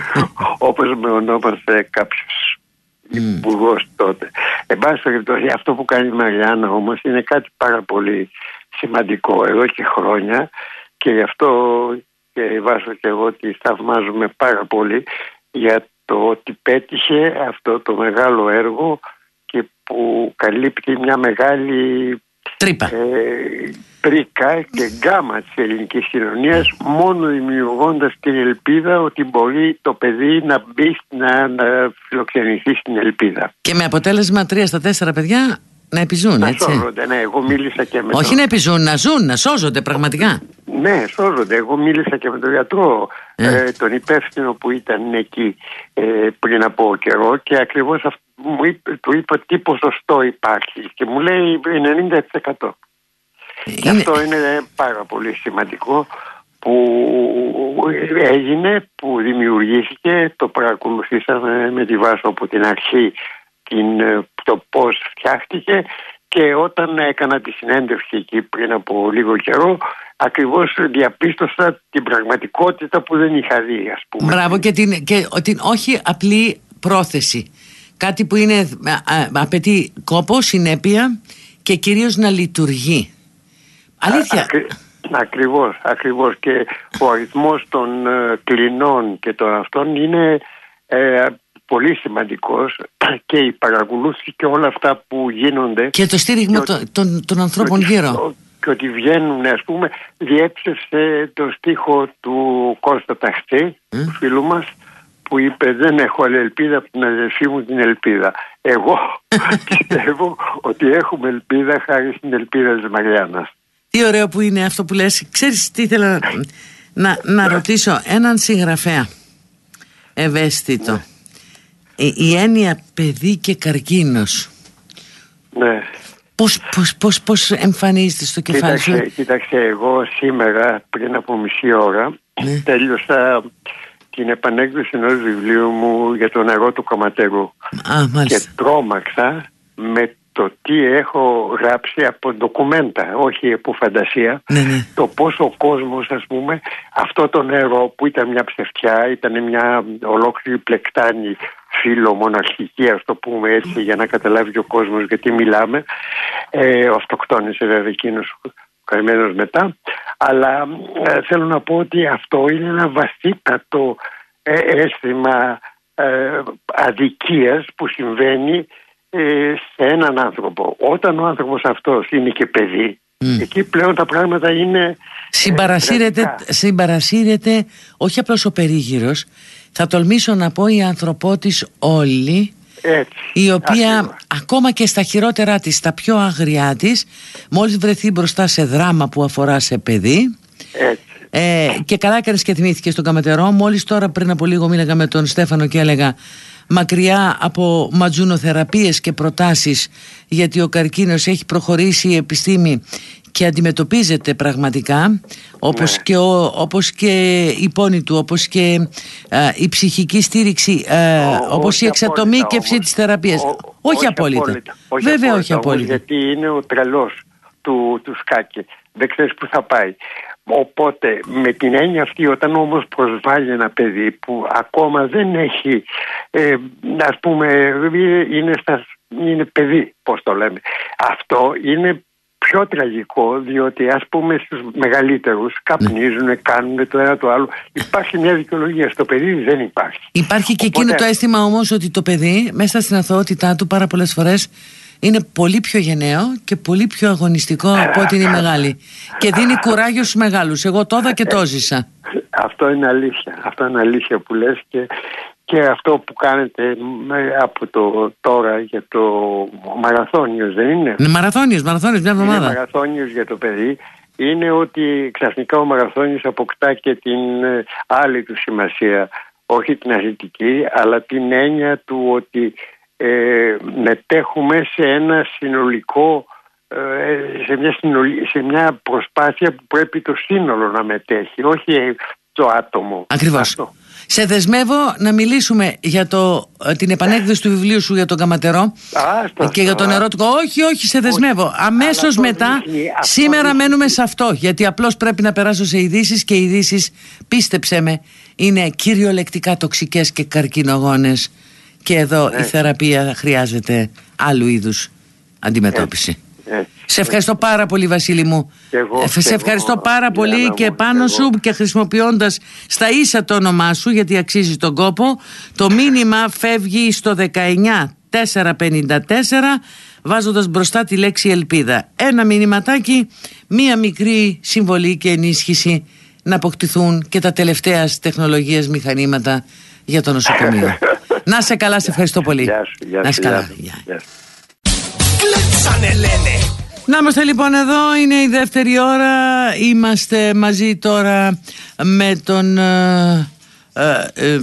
Όπως με ονόμασε κάποιος υπουργός τότε. Εν πάση περιπτώσει, αυτό που κάνει η Μαριάννα όμως είναι κάτι πάρα πολύ σημαντικό εδώ και χρόνια και γι' αυτό και βάζω και εγώ ότι θαυμάζουμε πάρα πολύ για το ότι πέτυχε αυτό το μεγάλο έργο και που καλύπτει μια μεγάλη Τρύπα. ε, πρίκα και γκάμα της ελληνικής κοινωνίας μόνο δημιουργώντας την ελπίδα ότι μπορεί το παιδί να μπει να, να φιλοξενηθεί στην ελπίδα. Και με αποτέλεσμα τρία στα τέσσερα παιδιά Να επιζούν, να έτσι. σώζονται, ναι, εγώ μίλησα και με Όχι τον... να επιζούν, να ζουν, να σώζονται πραγματικά. Ναι, σώζονται. Εγώ μίλησα και με τον γιατρό, Ε. ε, τον υπεύθυνο που ήταν εκεί ε, πριν από καιρό και ακριβώς αυτό, μου είπε, του είπα τι ποσοστό υπάρχει και μου λέει 90%. Και Είναι- αυτό είναι πάρα πολύ σημαντικό που έγινε, που δημιουργήθηκε, το παρακολουθήσαμε με τη βάση από την αρχή την, ε, το πώς φτιάχτηκε και όταν έκανα τη συνέντευξη εκεί πριν από λίγο καιρό ακριβώς διαπίστωσα την πραγματικότητα που δεν είχα δει ας πούμε. Μπράβο και την, και την όχι απλή πρόθεση. Κάτι που είναι, α, α, απαιτεί κόπο, συνέπεια και κυρίως να λειτουργεί. Αλήθεια. Ακρι- Ακριβώς, ακριβώς και ο αριθμός των ε, κλινών και των αυτών είναι ε, πολύ σημαντικός και η παρακολούθηση και όλα αυτά που γίνονται Και το στήριγμα και των, των, των ανθρώπων ότι- γύρω. και ότι βγαίνουν ας πούμε διέψευσε το στίχο του Κώστα Ταχτή του φίλου μας που είπε δεν έχω άλλη ελπίδα από την αδερφή μου την ελπίδα εγώ πιστεύω ότι έχουμε ελπίδα χάρη στην ελπίδα της Μαριάννας Τι ωραίο που είναι αυτό που λες. Ξέρεις τι ήθελα να, να, να ρωτήσω; Έναν συγγραφέα ευαίσθητο. Η, η έννοια παιδί και καρκίνος ναι πώς, πώς, πώς, πώς εμφανίζεται στο κεφάλι σου; Κοίταξε, κοίταξε, εγώ σήμερα πριν από μισή ώρα Ναι. τέλειωσα την επανέκδοση ενός βιβλίου μου για το νερό του Καματερού Α, και μάλιστα τρόμαξα με το τι έχω γράψει από ντοκουμέντα, όχι από φαντασία. Ναι, ναι. Το πόσο ο κόσμος, ας πούμε, αυτό το νερό που ήταν μια ψευτιά, ήταν μια ολόκληρη πλεκτάνη φίλο μοναρχική, ας το πούμε έτσι, για να καταλάβει και ο κόσμος γιατί μιλάμε. Ε, ο αυτοκτόνησε βέβαια εκείνος ο καημένος μετά. Αλλά ε, θέλω να πω ότι αυτό είναι ένα βαθύτατο ε, αίσθημα ε, αδικίας που συμβαίνει ε, σε έναν άνθρωπο. Όταν ο άνθρωπος αυτός είναι και παιδί, εκεί πλέον τα πράγματα είναι ε, συμπαρασύρεται, τραγικά. συμπαρασύρεται όχι απλώς ο περίγυρος θα τολμήσω να πω η ανθρωπότης όλη Έτσι, η οποία ακριβώς. ακόμα και στα χειρότερά της, στα πιο άγριά της μόλις βρεθεί μπροστά σε δράμα που αφορά σε παιδί Έτσι. ε, και καλά έκανες και θυμήθηκε στον Καμετερό μόλις τώρα πριν από λίγο μίλαγα με τον Στέφανο και έλεγα μακριά από ματζουνοθεραπείες και προτάσεις γιατί ο καρκίνος έχει προχωρήσει η επιστήμη και αντιμετωπίζεται πραγματικά όπως, Ναι. και, ο, όπως και η πόνη του όπως και ε, η ψυχική στήριξη ε, Ο- όπως όχι η εξατομίκευση απόλυτα της θεραπείας Ο- όχι, απόλυτα, Όχι βέβαια απόλυτα όχι όμως, απόλυτα γιατί είναι ο τρελός του, του σκάκι. Δεν ξέρεις που θα πάει. Οπότε με την έννοια αυτή όταν όμως προσβάλλει ένα παιδί που ακόμα δεν έχει ε, ας πούμε είναι, στα, είναι παιδί πώς το λέμε αυτό είναι πιο τραγικό διότι ας πούμε στους μεγαλύτερους καπνίζουν, κάνουν το ένα το άλλο υπάρχει μια δικαιολογία στο παιδί δεν υπάρχει Υπάρχει και Οπότε- εκείνο το αίσθημα όμως ότι το παιδί μέσα στην αθωότητά του πάρα πολλές φορές είναι πολύ πιο γενναίο και πολύ πιο αγωνιστικό από ότι είναι η μεγάλη. Και δίνει κουράγιο στους μεγάλους. Εγώ το είδα και το ζήσα. Αυτό είναι αλήθεια. Αυτό είναι αλήθεια που λες και, και αυτό που κάνετε με- από το τώρα για το μαραθώνιος δεν είναι; Είναι μαραθώνιος, μαραθώνιος μια Είναι εβδομάδα. μαραθώνιος για το παιδί. Είναι ότι ξαφνικά ο μαραθώνιος αποκτά και την ε, άλλη του σημασία. Όχι την αθλητική, αλλά την έννοια του ότι ε, μετέχουμε σε ένα συνολικό ε, σε μια, συνολ- σε μια προσπάθεια που πρέπει το σύνολο να μετέχει, όχι το άτομο. Ακριβώς. Αυτό. Σε δεσμεύω να μιλήσουμε για το, ε, την επανέκδοση του βιβλίου σου για τον Καματερό Άστο και για τον αυτό, α. ερώτικο. Όχι, όχι, σε δεσμεύω. Αλλά Αμέσως αυτό μετά, δείχνει- αυτό σήμερα δείχνει- μένουμε σε αυτό. Γιατί απλώς πρέπει να περάσω σε ειδήσεις και οι ειδήσεις, πίστεψέ με, είναι κυριολεκτικά τοξικές και καρκινογόνες. Και εδώ Ναι. η θεραπεία χρειάζεται άλλου είδους αντιμετώπιση. Ε, Σε ευχαριστώ πάρα πολύ Βασίλη μου Και εγώ, Ε, και Σε ευχαριστώ εγώ, πάρα Γιάννα πολύ μου, και και πάνω εγώ. σου και χρησιμοποιώντας στα ίσα το όνομά σου γιατί αξίζει τον κόπο το μήνυμα φεύγει στο 19454 βάζοντας μπροστά τη λέξη ελπίδα ένα μηνυματάκι μία μικρή συμβολή και ενίσχυση να αποκτηθούν και τα τελευταία τεχνολογίες μηχανήματα για το νοσοκομείο Να σε καλά, σε ευχαριστώ πολύ Γεια σου, γεια Να σου, σε γεια καλά σου. Γεια. Γεια σου. Κλέψανε κλέψανε λένε Να είμαστε λοιπόν εδώ, είναι η δεύτερη ώρα Είμαστε μαζί τώρα με τον... Ε, ε, ε,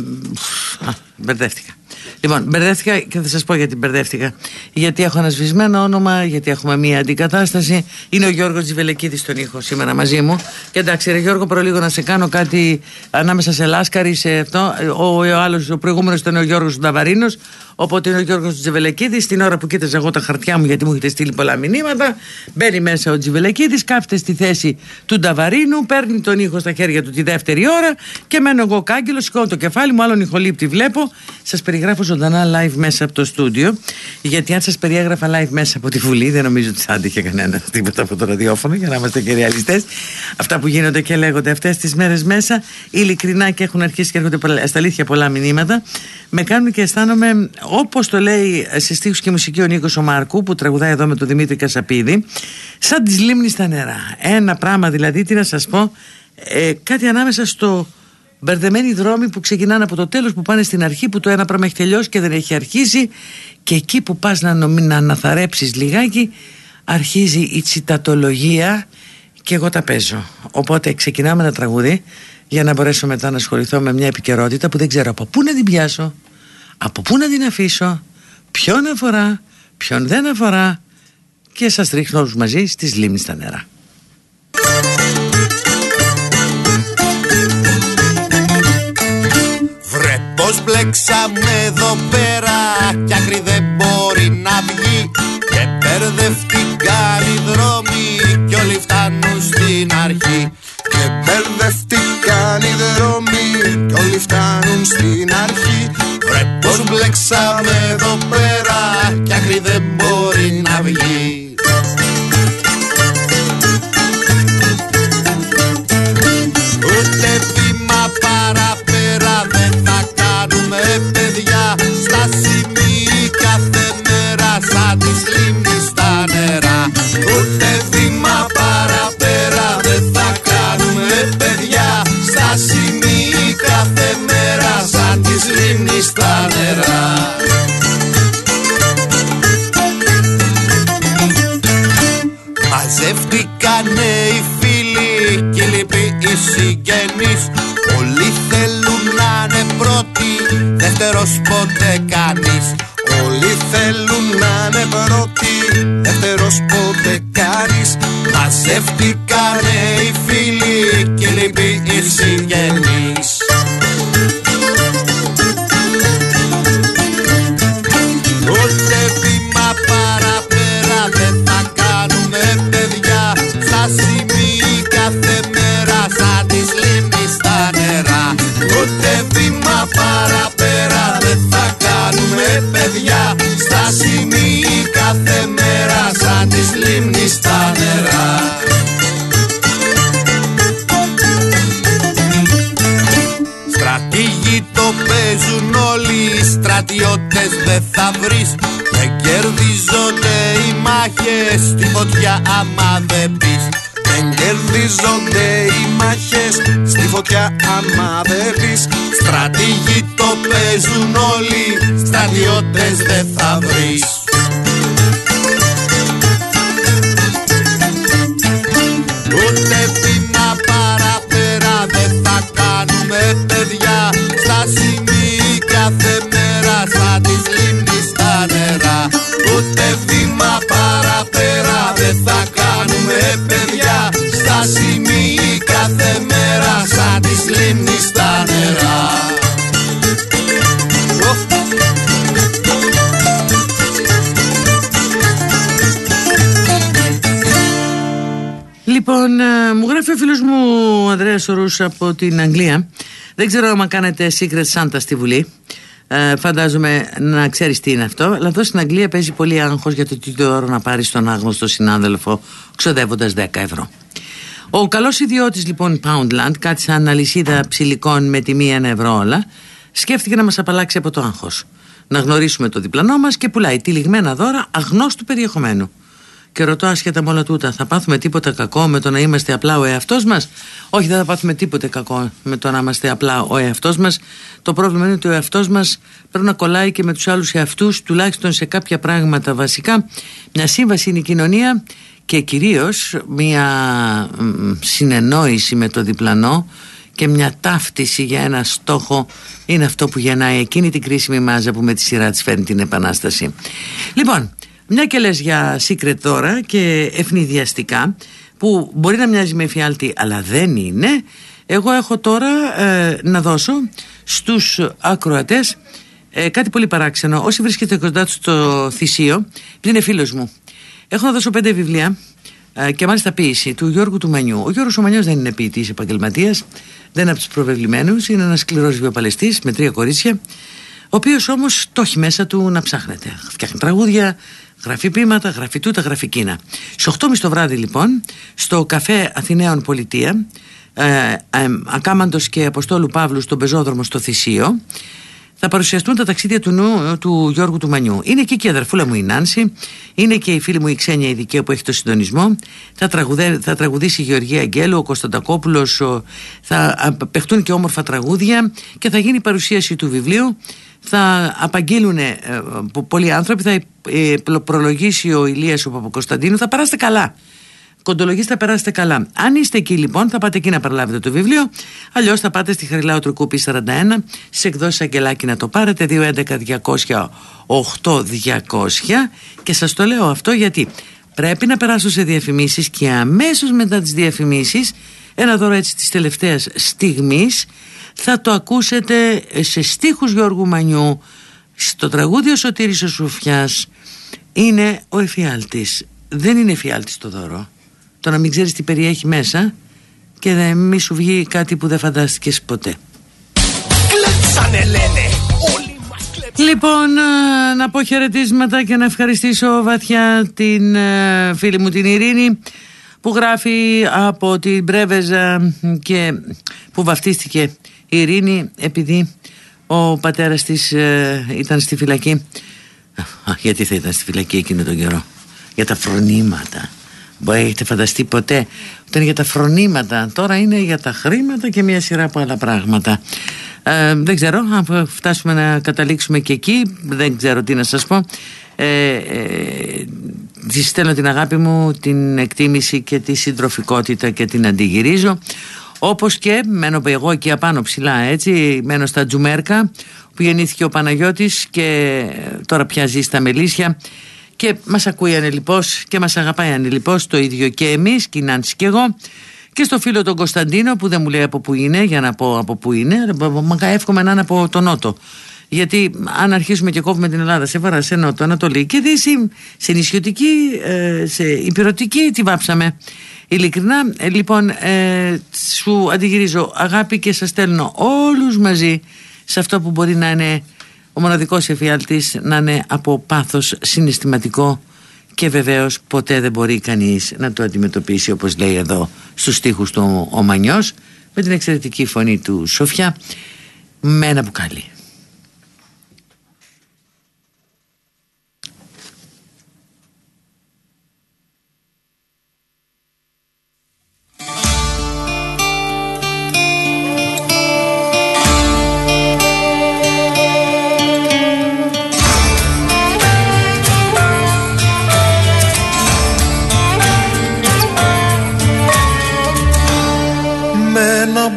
α, μπερδεύτηκα Λοιπόν, μπερδεύτηκα και θα σας πω γιατί μπερδεύτηκα. Γιατί έχω ένα σβησμένο όνομα, γιατί έχουμε μία αντικατάσταση. Είναι ο Γιώργος Τζιβελεκίδης στον ήχο σήμερα μαζί μου. Και εντάξει, ρε Γιώργο, προλίγο να σε κάνω κάτι ανάμεσα σε λάσκαρη, σε αυτό. Ο, ο, άλλος, ο προηγούμενος ήταν ο Γιώργος Νταβαρίνος. Οπότε είναι ο Γιώργος Τζιβελεκίδης. Την ώρα που κοίταζα εγώ τα χαρτιά μου, γιατί μου έχετε στείλει πολλά μηνύματα, μπαίνει μέσα ο Τζιβελεκίδης, κάθεται στη θέση του Νταβαρίνου, παίρνει τον ήχο στα χέρια του τη δεύτερη ώρα και μένω εγώ κάγκελος, σηκώνω το κεφάλι μου, άλλον ηχολήπτη βλέπω. Σας περιγράφω ζωντανά live μέσα από το στούντιο. Γιατί αν σας περιέγραφα live μέσα από τη Βουλή, δεν νομίζω ότι θα άντυχε κανένας τίποτα από το ραδιόφωνο, για να είμαστε και ρεαλιστές. Αυτά που γίνονται και λέγονται αυτές τις μέρες μέσα, ειλικρινά και έχουν αρχίσει και έρχονται στα αλήθεια πολλά μηνύματα, με κάνουν και αισθάνομαι, όπως το λέει σε στίχους και μουσική ο Νίκος ο Μάρκου, που τραγουδάει εδώ με τον Δημήτρη Κασαπίδη, σαν της λίμνης στα νερά. Ένα πράγμα δηλαδή, τι να σας πω, ε, κάτι ανάμεσα στο μπερδεμένοι δρόμοι που ξεκινάνε από το τέλος που πάνε στην αρχή που το ένα πράγμα έχει τελειώσει και δεν έχει αρχίσει και εκεί που πας να, να αναθαρέψεις λιγάκι αρχίζει η τσιτατολογία και εγώ τα παίζω οπότε ξεκινάμε ένα τραγούδι για να μπορέσω μετά να ασχοληθώ με μια επικαιρότητα που δεν ξέρω από πού να την πιάσω από πού να την αφήσω ποιον αφορά ποιον δεν αφορά και σας ρίχνω όλους μαζί στις λίμνες στα νερά. Πως μπλέξαμε εδώ πέρα κι άκρη δεν μπορεί να βγει Και μπερδευτήκαν οι δρόμοι κι όλοι φτάνουν στην αρχή Και μπερδευτήκαν οι δρόμοι κι όλοι φτάνουν στην αρχή. Ρε πως μπλέξαμε εδώ πέρα κι άκρη δεν μπορεί να βγει νερά Μαζεύτηκανε οι φίλοι και οι λοιποί οι συγγενείς. Όλοι θέλουν να είναι πρώτοι, δεύτερος ποτέ κανείς. Όλοι θέλουν να είναι πρώτοι, δεύτερος ποτέ κανείς. Μαζεύτηκανε οι φίλοι και οι λοιποί οι συγγενείς παιδιά Στα σημεία κάθε μέρα σαν τις λίμνης στα νερά. Στρατηγοί το παίζουν όλοι οι στρατιώτες δεν θα βρεις. Δεν κερδίζονται οι μάχες στη φωτιά άμα δεν πεις Δεν κερδίζονται οι μάχες στη φωτιά άμα δεν πεις. Στρατηγοί το παίζουν όλοι στρατιώτες δεν θα βρεις. Ούτε βήμα παραπέρα δεν θα κάνουμε παιδιά. Στα σημεία Λοιπόν, ε, μου γράφει ο φίλος μου ο Ανδρέας Ορούς από την Αγγλία. Δεν ξέρω αν κάνετε Secret Santa στη Βουλή. Ε, φαντάζομαι να ξέρεις τι είναι αυτό. Αλλά εδώ στην Αγγλία παίζει πολύ άγχος για το τι ώρα να πάρει τον άγνωστο συνάδελφο ξοδεύοντας 10 ευρώ. Ο καλός ιδιώτης λοιπόν Poundland, κάτι σαν αλυσίδα ψηλικών με τιμή 1 ευρώ όλα, σκέφτηκε να μας απαλλάξει από το άγχος. Να γνωρίσουμε το διπλανό μας και πουλάει τυλιγμένα δώρα αγνώστου περιεχομένου. Και ρωτώ άσχετα με όλα τούτα, θα πάθουμε τίποτα κακό με το να είμαστε απλά ο εαυτός μας; Όχι, δεν θα πάθουμε τίποτε κακό με το να είμαστε απλά ο εαυτός μας. Το πρόβλημα είναι ότι ο εαυτός μας πρέπει να κολλάει και με τους άλλους εαυτούς, τουλάχιστον σε κάποια πράγματα βασικά. Μια σύμβαση είναι η κοινωνία και κυρίως μια συνεννόηση με το διπλανό και μια ταύτιση για ένα στόχο είναι αυτό που γεννάει εκείνη την κρίσιμη μάζα που με τη σειρά της φέρνει την επανάσταση. Λοιπόν, μια και λες για secret τώρα και ευνηδιαστικά που μπορεί να μοιάζει με εφιάλτη αλλά δεν είναι εγώ έχω τώρα ε, να δώσω στους ακροατές ε, κάτι πολύ παράξενο. Όσοι βρίσκεται κοντά τους στο θυσίο είναι φίλος μου έχω να δώσω πέντε βιβλία ε, και μάλιστα ποίηση του Γιώργου του Μανιού. Ο Γιώργος ο Μανιός δεν είναι ποιητής επαγγελματίας δεν είναι από τους προβεβλημένους είναι ένας σκληρός βιοπαλαιστής με τρία κορίτσια ο οποίος όμως το έχει μέσα του να ψάχνεται. Φτιάχνει τραγούδια Γραφεί ποίηματα, γραφεί τούτα, γραφεί κίνα. Στις 8.30 το βράδυ λοιπόν, στο καφέ Αθηναίων Πολιτεία, ε, ε, Ακάμαντος και Αποστόλου Παύλου στον πεζόδρομο στο Θησίο, θα παρουσιαστούν τα ταξίδια του νου του Γιώργου του Μανιού. Είναι εκεί και η αδερφούλα μου η Νάνση, είναι και η φίλη μου η Ξένια η που έχει το συντονισμό. Θα, τραγουδε, θα τραγουδήσει η Γεωργία Αγγέλου, ο Κωνσταντακόπουλος, θα παιχτούν και όμορφα τραγούδια και θα γίνει η παρουσίαση του βιβλίου θα απαγγείλουν ε, πολλοί άνθρωποι, θα ε, προλογίσει ο Ηλίας ο Παπακοσταντίνου, θα περάσετε καλά. Κοντολογίστε, θα περάσετε καλά. Αν είστε εκεί λοιπόν, θα πάτε εκεί να παραλάβετε το βιβλίο. Αλλιώς θα πάτε στη Χαριλάου Τρουκούπη 41, στι εκδόσεις Αγγελάκη να το πάρετε, 211-200-8200. Και σας το λέω αυτό γιατί πρέπει να περάσω σε διαφημίσεις και αμέσως μετά τις διαφημίσεις, ένα δώρο έτσι της τελευταίας στιγμής, θα το ακούσετε σε στίχους Γιώργου Μανιού στο τραγούδι ο Σωτήρης ο Σουφιάς είναι ο εφιάλτης. Δεν είναι εφιάλτης το δώρο. Το να μην ξέρεις τι περιέχει μέσα και να μη σου βγει κάτι που δεν φαντάστηκες ποτέ. Λοιπόν, ε, να πω χαιρετίσματα και να ευχαριστήσω βαθιά την ε, φίλη μου την Ειρήνη που γράφει από την Πρέβεζα και που βαφτίστηκε η Ειρήνη επειδή ο πατέρας της ε, ήταν στη φυλακή. Γιατί θα ήταν στη φυλακή εκείνο τον καιρό; Για τα φρονήματα. Μπορεί έχετε φανταστεί ποτέ; Ήταν για τα φρονήματα. Τώρα είναι για τα χρήματα και μια σειρά από άλλα πράγματα. Ε, Δεν ξέρω Αν φτάσουμε να καταλήξουμε και εκεί Δεν ξέρω τι να σας πω. Ε, ε, στέλνω την αγάπη μου Την εκτίμηση και τη συντροφικότητα Και την αντιγυρίζω όπως και μένω εγώ εκεί απάνω ψηλά έτσι Μένω στα Τζουμέρκα Που γεννήθηκε ο Παναγιώτης Και τώρα πια ζει στα Μελίσια. Και μας ακούει ανελιπώς Και μας αγαπάει ανελιπώς Το ίδιο και εμείς Και η Νάνση και εγώ. Και στο φίλο τον Κωνσταντίνο που δεν μου λέει από πού είναι για να πω από πού είναι Μα εύχομαι να είναι από τον Νότο. Γιατί αν αρχίσουμε και κόβουμε την Ελλάδα σε βαρά, σε νότο, ανατολή και δύση, σε νησιωτική, ε, σε υπηρετική, τι βάψαμε. Ειλικρινά, ε, λοιπόν, ε, σου αντιγυρίζω αγάπη και σας στέλνω όλους μαζί σε αυτό που μπορεί να είναι ο μοναδικός εφιάλτης, να είναι από πάθος συναισθηματικό και βεβαίως ποτέ δεν μπορεί κανείς να το αντιμετωπίσει όπως λέει εδώ στους στίχους του ο Μανιός με την εξαιρετική φωνή του Σοφιά με ένα μπουκάλι.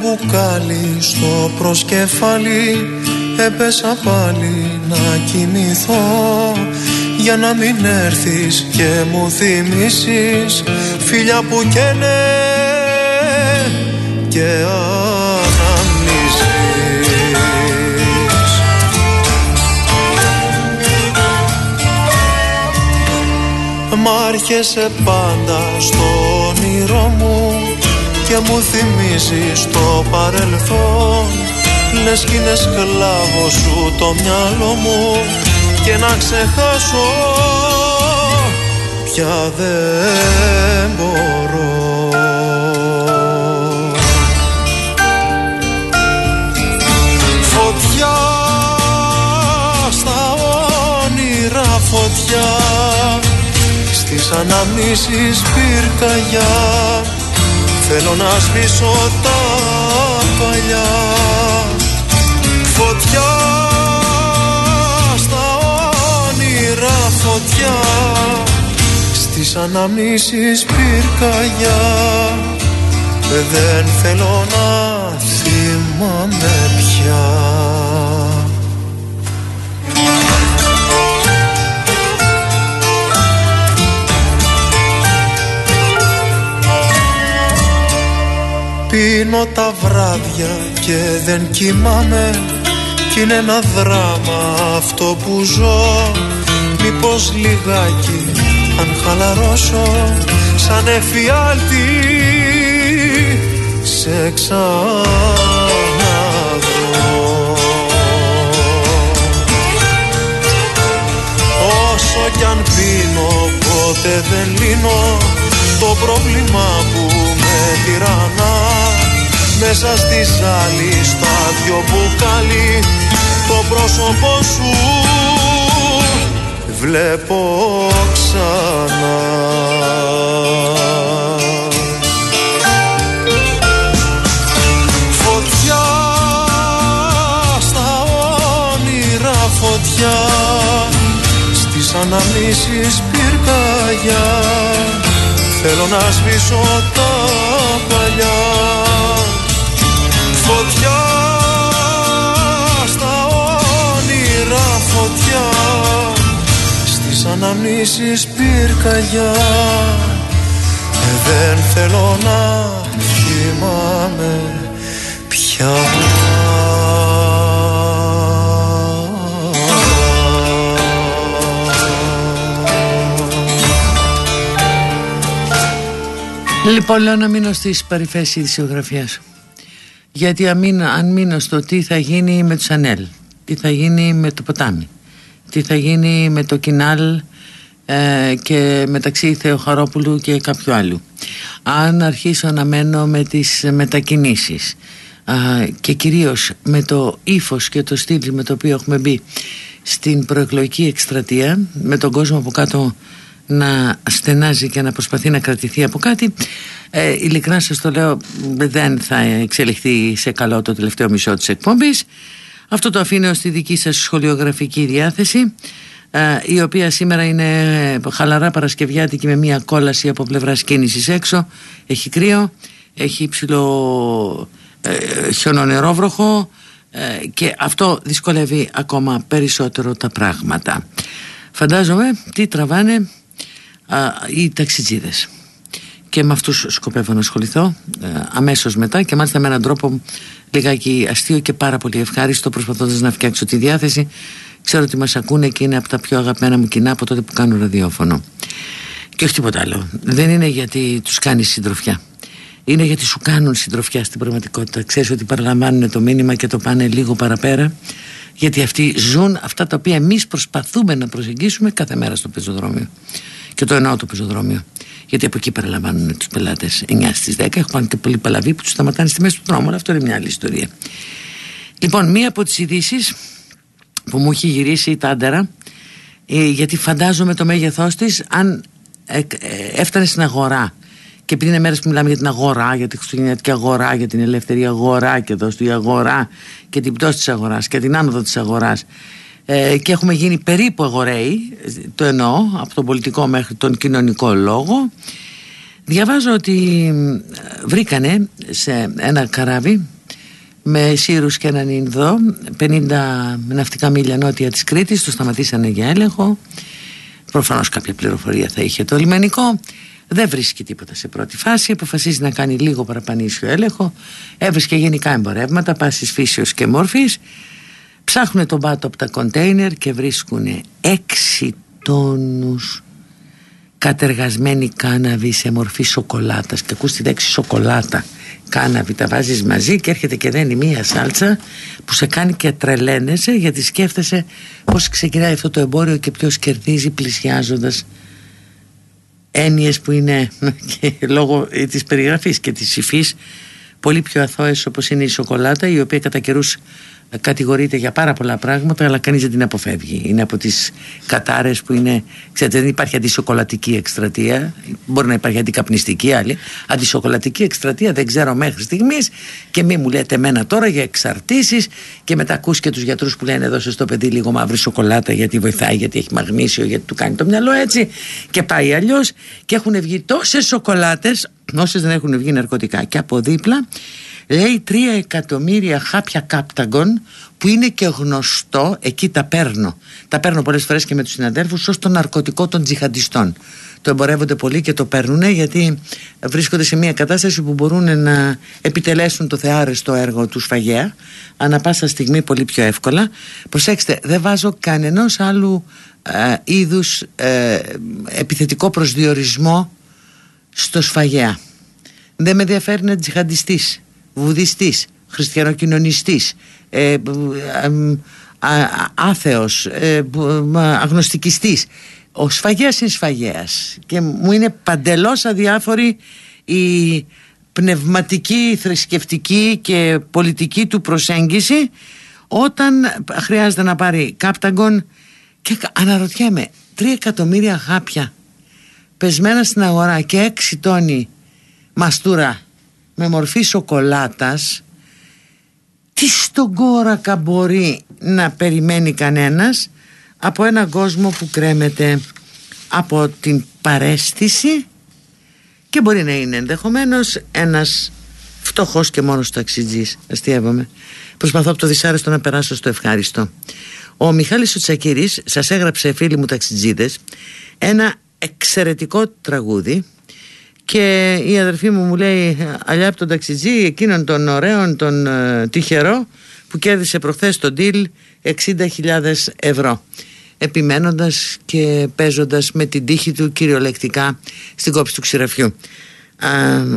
Μπουκάλι στο προσκεφάλι Έπεσα πάλι να κοιμηθώ. Για να μην έρθεις και μου θυμίσεις Φίλια που καίνε και αναμνήσεις Μ' άρχεσαι πάντα στο όνειρό μου και μου θυμίζεις το παρελθόν. Λες κι είναι σκλάβο σου το μυαλό μου και να ξεχάσω πια δεν μπορώ. Φωτιά στα όνειρα φωτιά στις αναμνήσεις πυρκαγιά Θέλω να σβήσω τα παλιά. Φωτιά στα όνειρα φωτιά. Στις αναμνήσεις πυρκαγιά. Δεν θέλω να θυμάμαι πια Πίνω τα βράδια και δεν κοιμάμαι Κι είναι ένα δράμα αυτό που ζω. Μήπως λιγάκι αν χαλαρώσω Σαν εφιάλτη σε ξαναδώ. Όσο κι αν πίνω ποτέ δεν λύνω Το πρόβλημα που με τυραννά μέσα στη ζάλη στα δυο μπουκάλι το πρόσωπό σου. Βλέπω ξανά. Φωτιά στα όνειρα φωτιά. Στις αναμνήσεις πυρκαγιά θέλω να σβήσω τα παλιά. Φωτιά στα όνειρα φωτιά Στις αναμνήσεις πυρκαγιά. Ε, Δεν θέλω να θυμάμαι πια Λοιπόν, λέω να μείνω στις παρυφές της σου γιατί αν μείνω στο τι θα γίνει με τους Ανέλ τι θα γίνει με το ποτάμι τι θα γίνει με το Κινάλ ε, και μεταξύ Θεοχαρόπουλου και κάποιου άλλου. Αν αρχίσω να μένω με τις μετακινήσεις και κυρίως με το ύφος και το στυλ με το οποίο έχουμε μπει στην προεκλογική εκστρατεία με τον κόσμο από κάτω να στενάζει και να προσπαθεί να κρατηθεί από κάτι. Ε, ειλικρινά σας το λέω δεν θα εξελιχθεί σε καλό το τελευταίο μισό της εκπομπής. Αυτό το αφήνω στη δική σας σχολιογραφική διάθεση ε, η οποία σήμερα είναι χαλαρά παρασκευιάτικη με μια κόλαση από πλευράς κίνησης έξω. Έχει κρύο, έχει ψηλό ε, χιονονερόβροχο ε, και αυτό δυσκολεύει ακόμα περισσότερο τα πράγματα. Φαντάζομαι τι τραβάνε οι ταξιτζίδες. Και με αυτούς σκοπεύω να ασχοληθώ ε, αμέσως μετά και μάλιστα με έναν τρόπο λιγάκι αστείο και πάρα πολύ ευχάριστο προσπαθώντας να φτιάξω τη διάθεση. Ξέρω ότι μας ακούνε και είναι από τα πιο αγαπημένα μου κοινά από τότε που κάνω ραδιόφωνο. Και όχι τίποτα άλλο. Δεν είναι γιατί τους κάνεις συντροφιά. Είναι γιατί σου κάνουν συντροφιά στην πραγματικότητα. Ξέρεις ότι παραλαμβάνουν το μήνυμα και το πάνε λίγο παραπέρα γιατί αυτοί ζουν αυτά τα οποία εμείς προσπαθούμε να προσεγγίσουμε κάθε μέρα στο πεζοδρόμιο και το εννοώ το πεζοδρόμιο. Γιατί από εκεί παραλαμβάνουν τους πελάτες 9 στις 10. Έχω πάνε και πολλοί παλαβοί που τους σταματάνε στη μέση του δρόμου. Αλλά αυτό είναι μια άλλη ιστορία. Λοιπόν, μία από τις ειδήσει που μου έχει γυρίσει η Τάντερα, ε, γιατί φαντάζομαι το μέγεθός της, αν ε, ε, έφτανε στην αγορά. Και επειδή είναι μέρες που μιλάμε για την αγορά, για τη χριστουγεννιάτικη αγορά, για την ελεύθερη αγορά και εδώ στη αγορά και την πτώση της αγοράς και την άνοδο της αγοράς ε, και έχουμε γίνει περίπου αγοραίοι, το εννοώ, από τον πολιτικό μέχρι τον κοινωνικό λόγο. Διαβάζω ότι βρήκανε σε ένα καράβι με Σύρους και έναν Ινδό 50 ναυτικά μίλια νότια της Κρήτης το σταματήσανε για έλεγχο. Προφανώς κάποια πληροφορία θα είχε το λιμενικό. Δεν βρίσκει τίποτα σε πρώτη φάση αποφασίζει να κάνει λίγο παραπανήσιο έλεγχο. Έβρισκε γενικά εμπορεύματα πάσης φύσεως και μόρφης Ψάχνουν τον πάτο από τα κοντέινερ και βρίσκουν έξι τόνους κατεργασμένη κάναβη σε μορφή σοκολάτας. Και ακούς τη λέξη σοκολάτα κάναβη τα βάζεις μαζί και έρχεται και δένει μία σάλτσα που σε κάνει και τρελαίνεσαι γιατί σκέφτεσαι πως ξεκινάει αυτό το εμπόριο και ποιος κερδίζει πλησιάζοντας έννοιες που είναι και λόγω της περιγραφής και της υφής πολύ πιο αθώες όπως είναι η σοκολάτα η οποία κατά καιρούς κατηγορείται για πάρα πολλά πράγματα αλλά κανείς δεν την αποφεύγει. Είναι από τις κατάρες που είναι ξέρετε δεν υπάρχει αντισοκολατική εκστρατεία. Μπορεί να υπάρχει αντικαπνιστική άλλη. Αντισοκολατική εκστρατεία δεν ξέρω μέχρι στιγμής. Και μη μου λέτε εμένα τώρα για εξαρτήσεις και μετά ακούς και τους γιατρούς που λένε δώσε στο παιδί λίγο μαύρη σοκολάτα γιατί βοηθάει γιατί έχει μαγνήσιο γιατί του κάνει το μυαλό έτσι. Και πάει αλλιώς. Και έχουν βγει τόσες σοκολάτες όσες δεν έχουν βγει ναρκωτικά. Και από δίπλα λέει τρία εκατομμύρια χάπια κάπταγκον που είναι και γνωστό, εκεί τα παίρνω. Τα παίρνω πολλές φορές και με τους συναδέλφους ως το ναρκωτικό των τζιχαντιστών. Το εμπορεύονται πολύ και το παίρνουν γιατί βρίσκονται σε μια κατάσταση που μπορούν να επιτελέσουν το θεάρεστο έργο τους σφαγέα ανα πάσα στιγμή πολύ πιο εύκολα. Προσέξτε, δεν βάζω κανενός άλλου ε, είδους ε, επιθετικό προσδιορισμό στο σφαγέα. Δεν με ενδιαφέρει να τζιχαντιστής βουδιστής, χριστιανοκοινωνιστής, ε, άθεος, ε, αγνωστικιστής. Ο σφαγέας είναι σφαγέας και μου είναι παντελώς αδιάφορη η πνευματική, θρησκευτική και πολιτική του προσέγγιση όταν χρειάζεται να πάρει κάπταγκον και αναρωτιέμαι τρία εκατομμύρια χάπια πεσμένα στην αγορά και έξι τόνοι μαστούρα με μορφή σοκολάτας τι στον κόρακα μπορεί να περιμένει κανένας από έναν κόσμο που κρέμεται από την παρέστηση και μπορεί να είναι ενδεχομένως ένας φτωχός και μόνος ταξιτζής. Αστείευομαι. Προσπαθώ από το δυσάρεστο να περάσω στο ευχάριστο. Ο Μιχάλης Τσακύρης σας έγραψε φίλοι μου ταξιτζίδες ένα εξαιρετικό τραγούδι και η αδερφή μου μου λέει αλλιά από τον ταξιτζή εκείνον τον ωραίον τον uh, τυχερό που κέρδισε προχθές τον deal 60.000 ευρώ επιμένοντας και παίζοντας με την τύχη του κυριολεκτικά στην κόψη του ξηραφιού Α,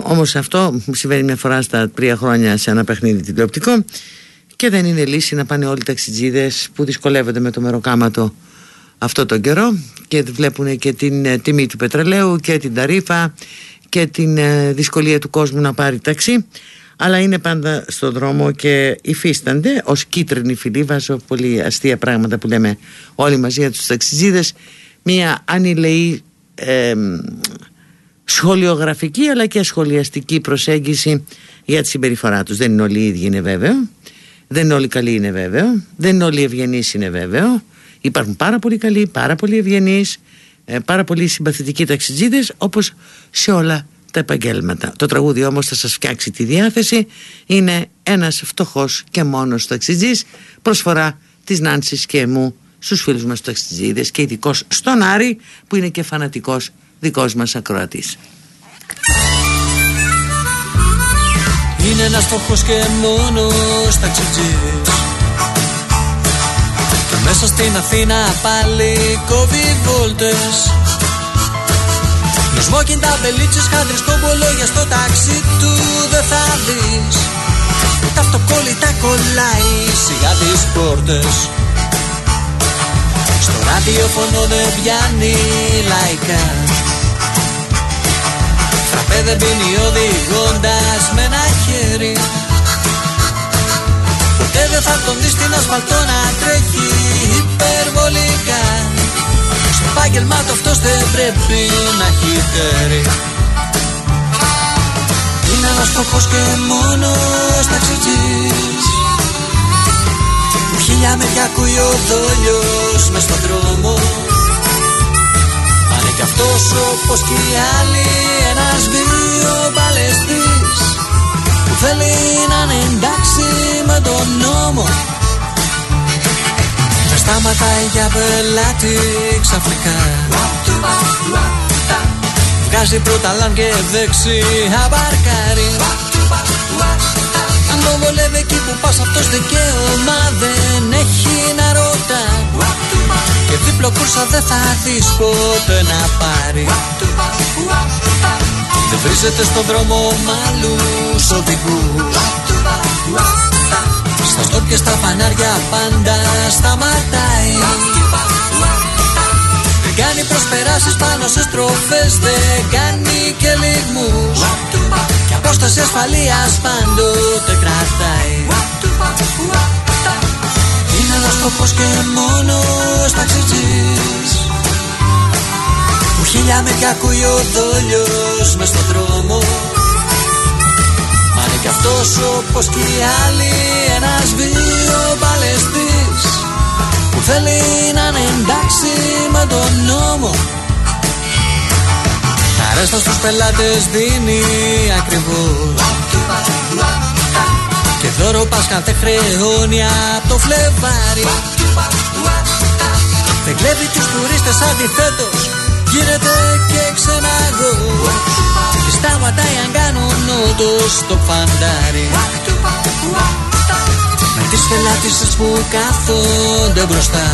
όμως αυτό μου συμβαίνει μια φορά στα τρία χρόνια σε ένα παιχνίδι τηλεοπτικό και δεν είναι λύση να πάνε όλοι οι ταξιτζίδες που δυσκολεύονται με το μεροκάματο αυτό τον καιρό και βλέπουν και την ε, τιμή του πετρελαίου και την ταρίφα και την ε, δυσκολία του κόσμου να πάρει ταξί αλλά είναι πάντα στον δρόμο και υφίστανται ως κίτρινη φυλή. Βάζω πολύ αστεία πράγματα που λέμε όλοι μαζί για τους ταξιτζίδες μια ανηλεή ε, σχολιογραφική αλλά και σχολιαστική προσέγγιση για τη συμπεριφορά τους. Δεν είναι όλοι οι ίδιοι είναι βέβαιο. Δεν είναι όλοι καλοί είναι βέβαιο. Δεν είναι όλοι ευγενείς είναι βέβαιο. Υπάρχουν πάρα πολύ καλοί, πάρα πολύ ευγενείς. ε, πάρα πολύ συμπαθητικοί ταξιτζίδες όπως σε όλα τα επαγγέλματα. Το τραγούδι όμως θα σας φτιάξει τη διάθεση είναι ένας φτωχός και μόνος ταξιτζής προσφορά της Νάνσης και μου στους φίλους μας ταξιτζίδες και ειδικός στον Άρη που είναι και φανατικός δικός μας ακροατής. Είναι ένας φτωχός και μόνος ταξιτζής μέσα στην Αθήνα πάλι κόβει βόλτες. Νοσμόκιν τα μπελίτσες χάντρες κομπολόγια στο ταξί του δεν θα δεις. Τα αυτοκόλλη τα κολλάει σιγά τις πόρτες. Στο ραδιοφωνό δεν πιάνει λαϊκά. Φραπέ δεν πίνει οδηγώντας με ένα χέρι. Ποτέ δεν θα τον δεις στην ασφαλτό να τρέχει υπερβολικά. Στο επάγγελμά του αυτός δεν πρέπει να έχει τέρι Είναι ένας φτωχός και μόνος ταξιτζής. Που χίλια με ακούει ο δόλιος μες στον δρόμο. Πάνε κι αυτός όπως κι οι άλλοι ένας βιοπαλαιστής Που θέλει να είναι εντάξει με τον νόμο. Δεν σταματάει για πελάτη ξαφνικά. Βγάζει πρώτα λαν και δεξιά μπαρκάρι Αν το βολεύει εκεί που πας αυτός δικαίωμα δεν έχει να ρωτά. Και δίπλο κούρσα δεν θα δεις ποτέ να πάρει. Δεν βρίζεται στον δρόμο μ' άλλους οδηγούς στα στόπ και στα φανάρια πάντα σταματάει. Δεν κάνει προσπεράσεις πάνω σε στροφές Δεν κάνει και λιγμούς. Και απόσταση ασφαλείας πάντοτε κρατάει. Φως και μόνος ταξιτζής. Που χίλια μέτια ακούει ο δόλιος μες στον δρόμο. Μα είναι κι αυτός όπως κι οι άλλοι ένας βιοπαλαιστής Που θέλει να είναι εντάξει με τον νόμο. Τα ρέστα στους πελάτες δίνει ακριβώς. Και δώρο Πάσχα δεν χρεώνει από το Φλεβάρι. Δεν κλέβει τους τουρίστες αντιθέτως Γίνεται και ξεναγός Και σταματάει αν κάνουν όντως το φαντάρι Με τις φελάτισες που κάθονται μπροστά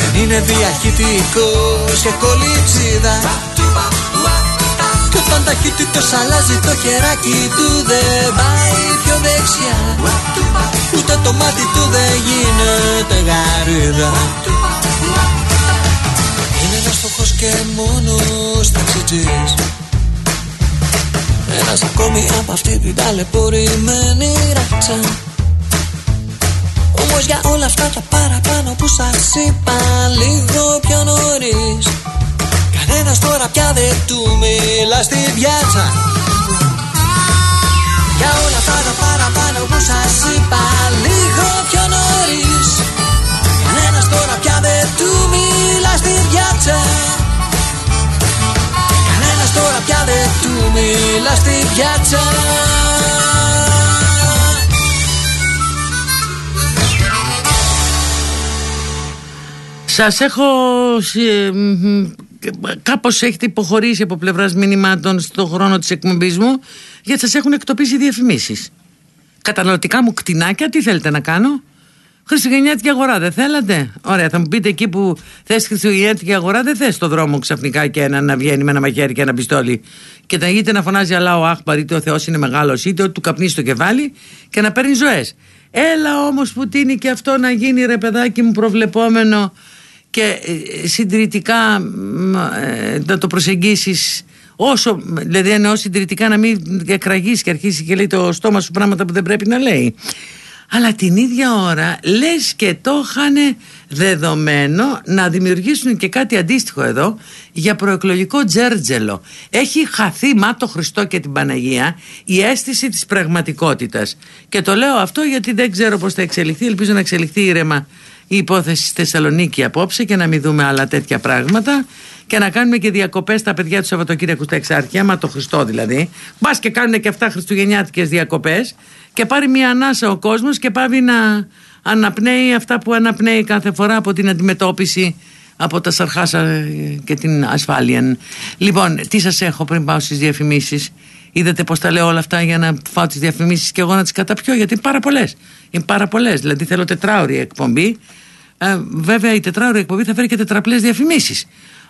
Δεν είναι διαχειτικός και κολυψίδα όταν ταχύτητος αλλάζει το χεράκι του δεν πάει πιο δεξιά Ούτε το μάτι του δεν γίνεται γαρίδα Είναι ένας φτωχός και μόνος ταξιτζής Ένας ακόμη από αυτή την ταλαιπωρημένη ράτσα. Όμως για όλα αυτά τα παραπάνω που σας είπα λίγο πιο νωρίς. Κανένας τώρα πια δεν του μιλά στη πιάτσα Για όλα αυτά τα παραπάνω που σας είπα λίγο πιο νωρίς. Κανένας τώρα πια δεν του μιλά στη πιάτσα Κανένας τώρα πια δεν του μιλάς στη πιάτσα. Σας έχω κάπως έχετε υποχωρήσει από πλευράς μηνυμάτων στο χρόνο της εκπομπής μου γιατί σας έχουν εκτοπίσει διαφημίσεις. Καταναλωτικά μου κτηνάκια τι θέλετε να κάνω; Χριστουγεννιάτικη αγορά δεν θέλατε; Ωραία θα μου πείτε εκεί που θες Χριστουγεννιάτικη αγορά δεν θες στο δρόμο ξαφνικά και ένα να βγαίνει με ένα μαχαίρι και ένα πιστόλι και να είτε να φωνάζει αλλά ο Αχπαρ είτε ο Θεός είναι μεγάλος είτε ότι του καπνίσει το κεφάλι και να παίρνει ζωές Έλα όμως που τίνει και αυτό να γίνει ρε παιδάκι μου προβλεπόμενο και ε, συντηρητικά ε, να το προσεγγίσεις όσο, δηλαδή εννοώ συντηρητικά να μην εκραγείς και αρχίσει και λέει το στόμα σου πράγματα που δεν πρέπει να λέει αλλά την ίδια ώρα λες και το είχαν δεδομένο να δημιουργήσουν και κάτι αντίστοιχο εδώ για προεκλογικό τζέρτζελο. Έχει χαθεί μα το Χριστό και την Παναγία η αίσθηση της πραγματικότητας. Και το λέω αυτό γιατί δεν ξέρω πώς θα εξελιχθεί, ελπίζω να εξελιχθεί ήρεμα η υπόθεση στη Θεσσαλονίκη απόψε και να μην δούμε άλλα τέτοια πράγματα και να κάνουμε και διακοπές στα παιδιά του Σαββατοκύριακου στα Εξάρχεια, μα το Χριστό δηλαδή. Μπας και κάνουν και αυτά χριστουγεννιάτικες διακοπές και πάρει μια ανάσα ο κόσμος και πάβει να αναπνέει αυτά που αναπνέει κάθε φορά από την αντιμετώπιση από τα σαρχάσα και την ασφάλεια. Λοιπόν, τι σας έχω πριν πάω στις διαφημίσεις; Είδατε πώ τα λέω όλα αυτά για να φάω τις διαφημίσεις και εγώ να τις καταπιώ, γιατί είναι πάρα πολλές. Είναι πάρα πολλές. Δηλαδή θέλω τετράωρη εκπομπή. Ε, βέβαια η τετράωρη εκπομπή θα φέρει και τετραπλές διαφημίσεις.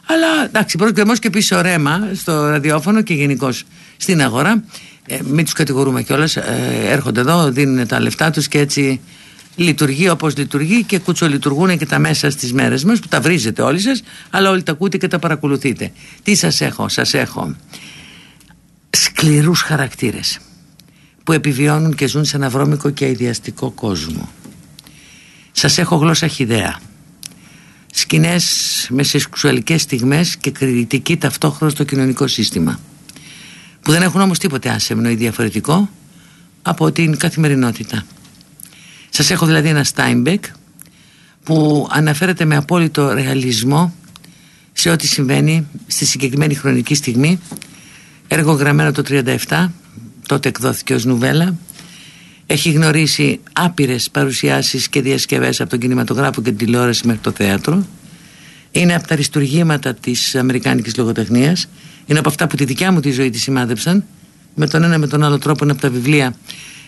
Αλλά εντάξει, πρώτο και πίσω ρέμα στο ραδιόφωνο και γενικώς στην αγορά. Ε, μην τους κατηγορούμε κιόλας. Ε, έρχονται εδώ, δίνουν τα λεφτά τους και έτσι λειτουργεί όπως λειτουργεί και κουτσολειτουργούν και τα μέσα στις μέρες μας που τα βρίζετε όλοι σας, αλλά όλοι τα ακούτε και τα παρακολουθείτε. Τι σας έχω, σας έχω σκληρούς χαρακτήρες που επιβιώνουν και ζουν σε ένα βρώμικο και ιδιαστικό κόσμο. Σας έχω γλώσσα χυδαία. Σκηνές με σεξουαλικές στιγμές και κριτική ταυτόχρονα στο κοινωνικό σύστημα. Που δεν έχουν όμως τίποτε άσεμνο ή διαφορετικό από την καθημερινότητα. Σας έχω δηλαδή ένα Στάινμπεκ που αναφέρεται με απόλυτο ρεαλισμό σε ό,τι συμβαίνει στη συγκεκριμένη χρονική στιγμή έργο γραμμένο το 37 τότε εκδόθηκε ως νουβέλα. Έχει γνωρίσει άπειρες παρουσιάσεις και διασκευές από τον κινηματογράφο και την τηλεόραση μέχρι το θέατρο. Είναι από τα αριστουργήματα της Αμερικάνικης λογοτεχνίας είναι από αυτά που τη δικιά μου τη ζωή τη σημάδεψαν με τον ένα με τον άλλο τρόπο είναι από τα βιβλία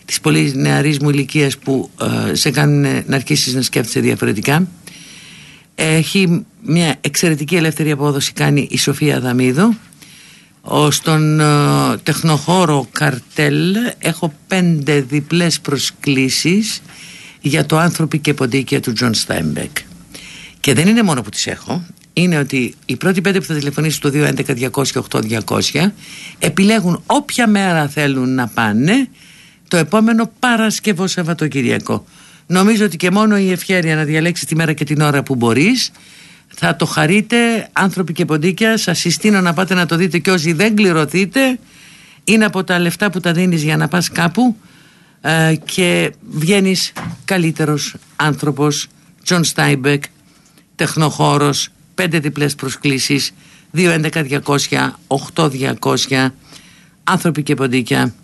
της πολύ νεαρής μου ηλικίας που ε, σε κάνουν να αρχίσεις να σκέφτεσαι διαφορετικά. Έχει μια εξαιρετική ελεύθερη απόδοση κάνει η Σοφία Δαμίδου στον ε, τεχνοχώρο καρτέλ έχω πέντε διπλές προσκλήσεις για το άνθρωποι και ποντίκια του Τζον Στάινμπεκ και δεν είναι μόνο που τις έχω είναι ότι οι πρώτοι πέντε που θα τηλεφωνήσουν στο 211-200-8200 επιλέγουν όποια μέρα θέλουν να πάνε το επόμενο Παρασκευοσαββατοκύριακο. Νομίζω ότι και μόνο η ευχέρεια να διαλέξει τη μέρα και την ώρα που μπορείς. Θα το χαρείτε άνθρωποι και ποντίκια σας συστήνω να πάτε να το δείτε και όσοι δεν κληρωθείτε. Είναι από τα λεφτά που τα δίνεις για να πας κάπου ε, και βγαίνεις καλύτερος άνθρωπος. Τζον Στάινμπεκ τεχνοχώρος πέντε διπλές προσκλήσεις 2.11.200 άνθρωποι και ποντίκια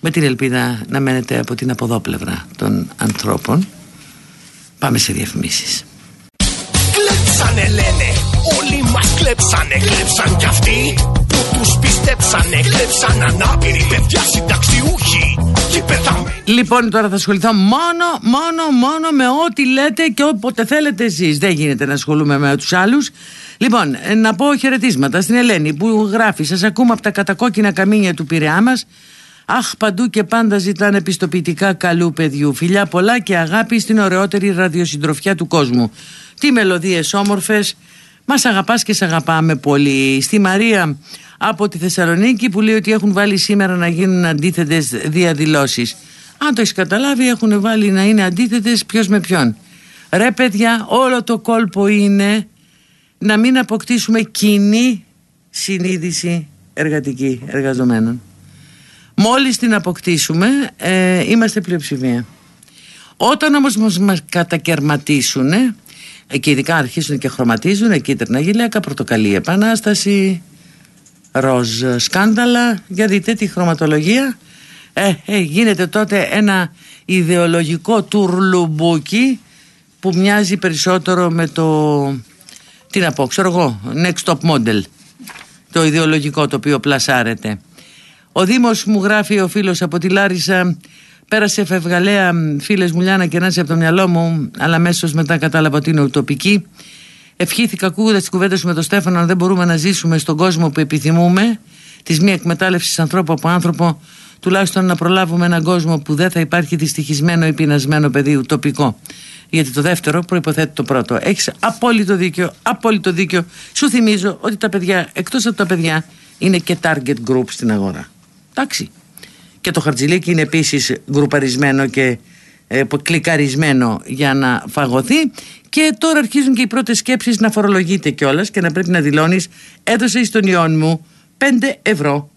με την ελπίδα να μένετε από την αποδόπλευρα των ανθρώπων. Πάμε σε διαφημίσεις. Κλέψανε λένε, όλοι μας κλέψανε, κλέψαν κι αυτοί. που τους πιστέψανε, κλέψαν ανάπηροι παιδιά συνταξιούχοι και πεθαμένοι. Λοιπόν, τώρα θα ασχοληθώ μόνο, μόνο, μόνο με ό,τι λέτε και όποτε θέλετε εσείς. Δεν γίνεται να ασχολούμαι με τους άλλους. Λοιπόν, ε, να πω χαιρετίσματα στην Ελένη που γράφει Σας ακούμε από τα κατακόκκινα καμίνια του Πειραιά μας Αχ, παντού και πάντα ζητάνε επιστοποιητικά καλού παιδιού. Φιλιά πολλά και αγάπη στην ωραιότερη ραδιοσυντροφιά του κόσμου. Τι μελωδίες όμορφες. Μας αγαπάς και σε αγαπάμε πολύ. Στη Μαρία από τη Θεσσαλονίκη που λέει ότι έχουν βάλει σήμερα να γίνουν αντίθετες διαδηλώσεις. Αν το έχεις καταλάβει έχουν βάλει να είναι αντίθετες ποιος με ποιον. Ρε παιδιά όλο το κόλπο είναι να μην αποκτήσουμε κοινή συνείδηση εργατική εργαζομένων. Μόλις την αποκτήσουμε ε, είμαστε πλειοψηφία. Όταν όμως μας, μας κατακαιρματίσουν ε, και ειδικά αρχίσουν και χρωματίζουν κίτρινα γυλαίκα, πορτοκαλί επανάσταση, ροζ σκάνδαλα. Για δείτε τη χρωματολογία. Ε, ε, γίνεται τότε ένα ιδεολογικό τουρλουμπούκι που μοιάζει περισσότερο με το τι να πω ξέρω εγώ next top model. Το ιδεολογικό το οποίο πλασάρεται. Ο Δήμος μου γράφει ο φίλος από τη Λάρισα Πέρασε φευγαλέα φίλες μου Λιάνα και από το μυαλό μου Αλλά αμέσως μετά κατάλαβα ότι είναι ουτοπική. Ευχήθηκα ακούγοντας τις κουβέντες σου με τον Στέφανο αν δεν μπορούμε να ζήσουμε στον κόσμο που επιθυμούμε της μη εκμετάλλευσης ανθρώπου από άνθρωπο τουλάχιστον να προλάβουμε έναν κόσμο που δεν θα υπάρχει δυστυχισμένο ή πεινασμένο παιδί ουτοπικό. Γιατί το δεύτερο προποθέτει το πρώτο. Έχεις απόλυτο δίκιο, απόλυτο δίκιο. Σου θυμίζω ότι τα παιδιά εκτός από τα παιδιά είναι και target group στην αγορά. Εντάξει. Και το χαρτζηλίκι είναι επίσης γκρουπαρισμένο και ε, κλικαρισμένο για να φαγωθεί. Και τώρα αρχίζουν και οι πρώτες σκέψεις να φορολογείται κιόλας και να πρέπει να δηλώνεις: Έδωσε στον ιόν μου 5 ευρώ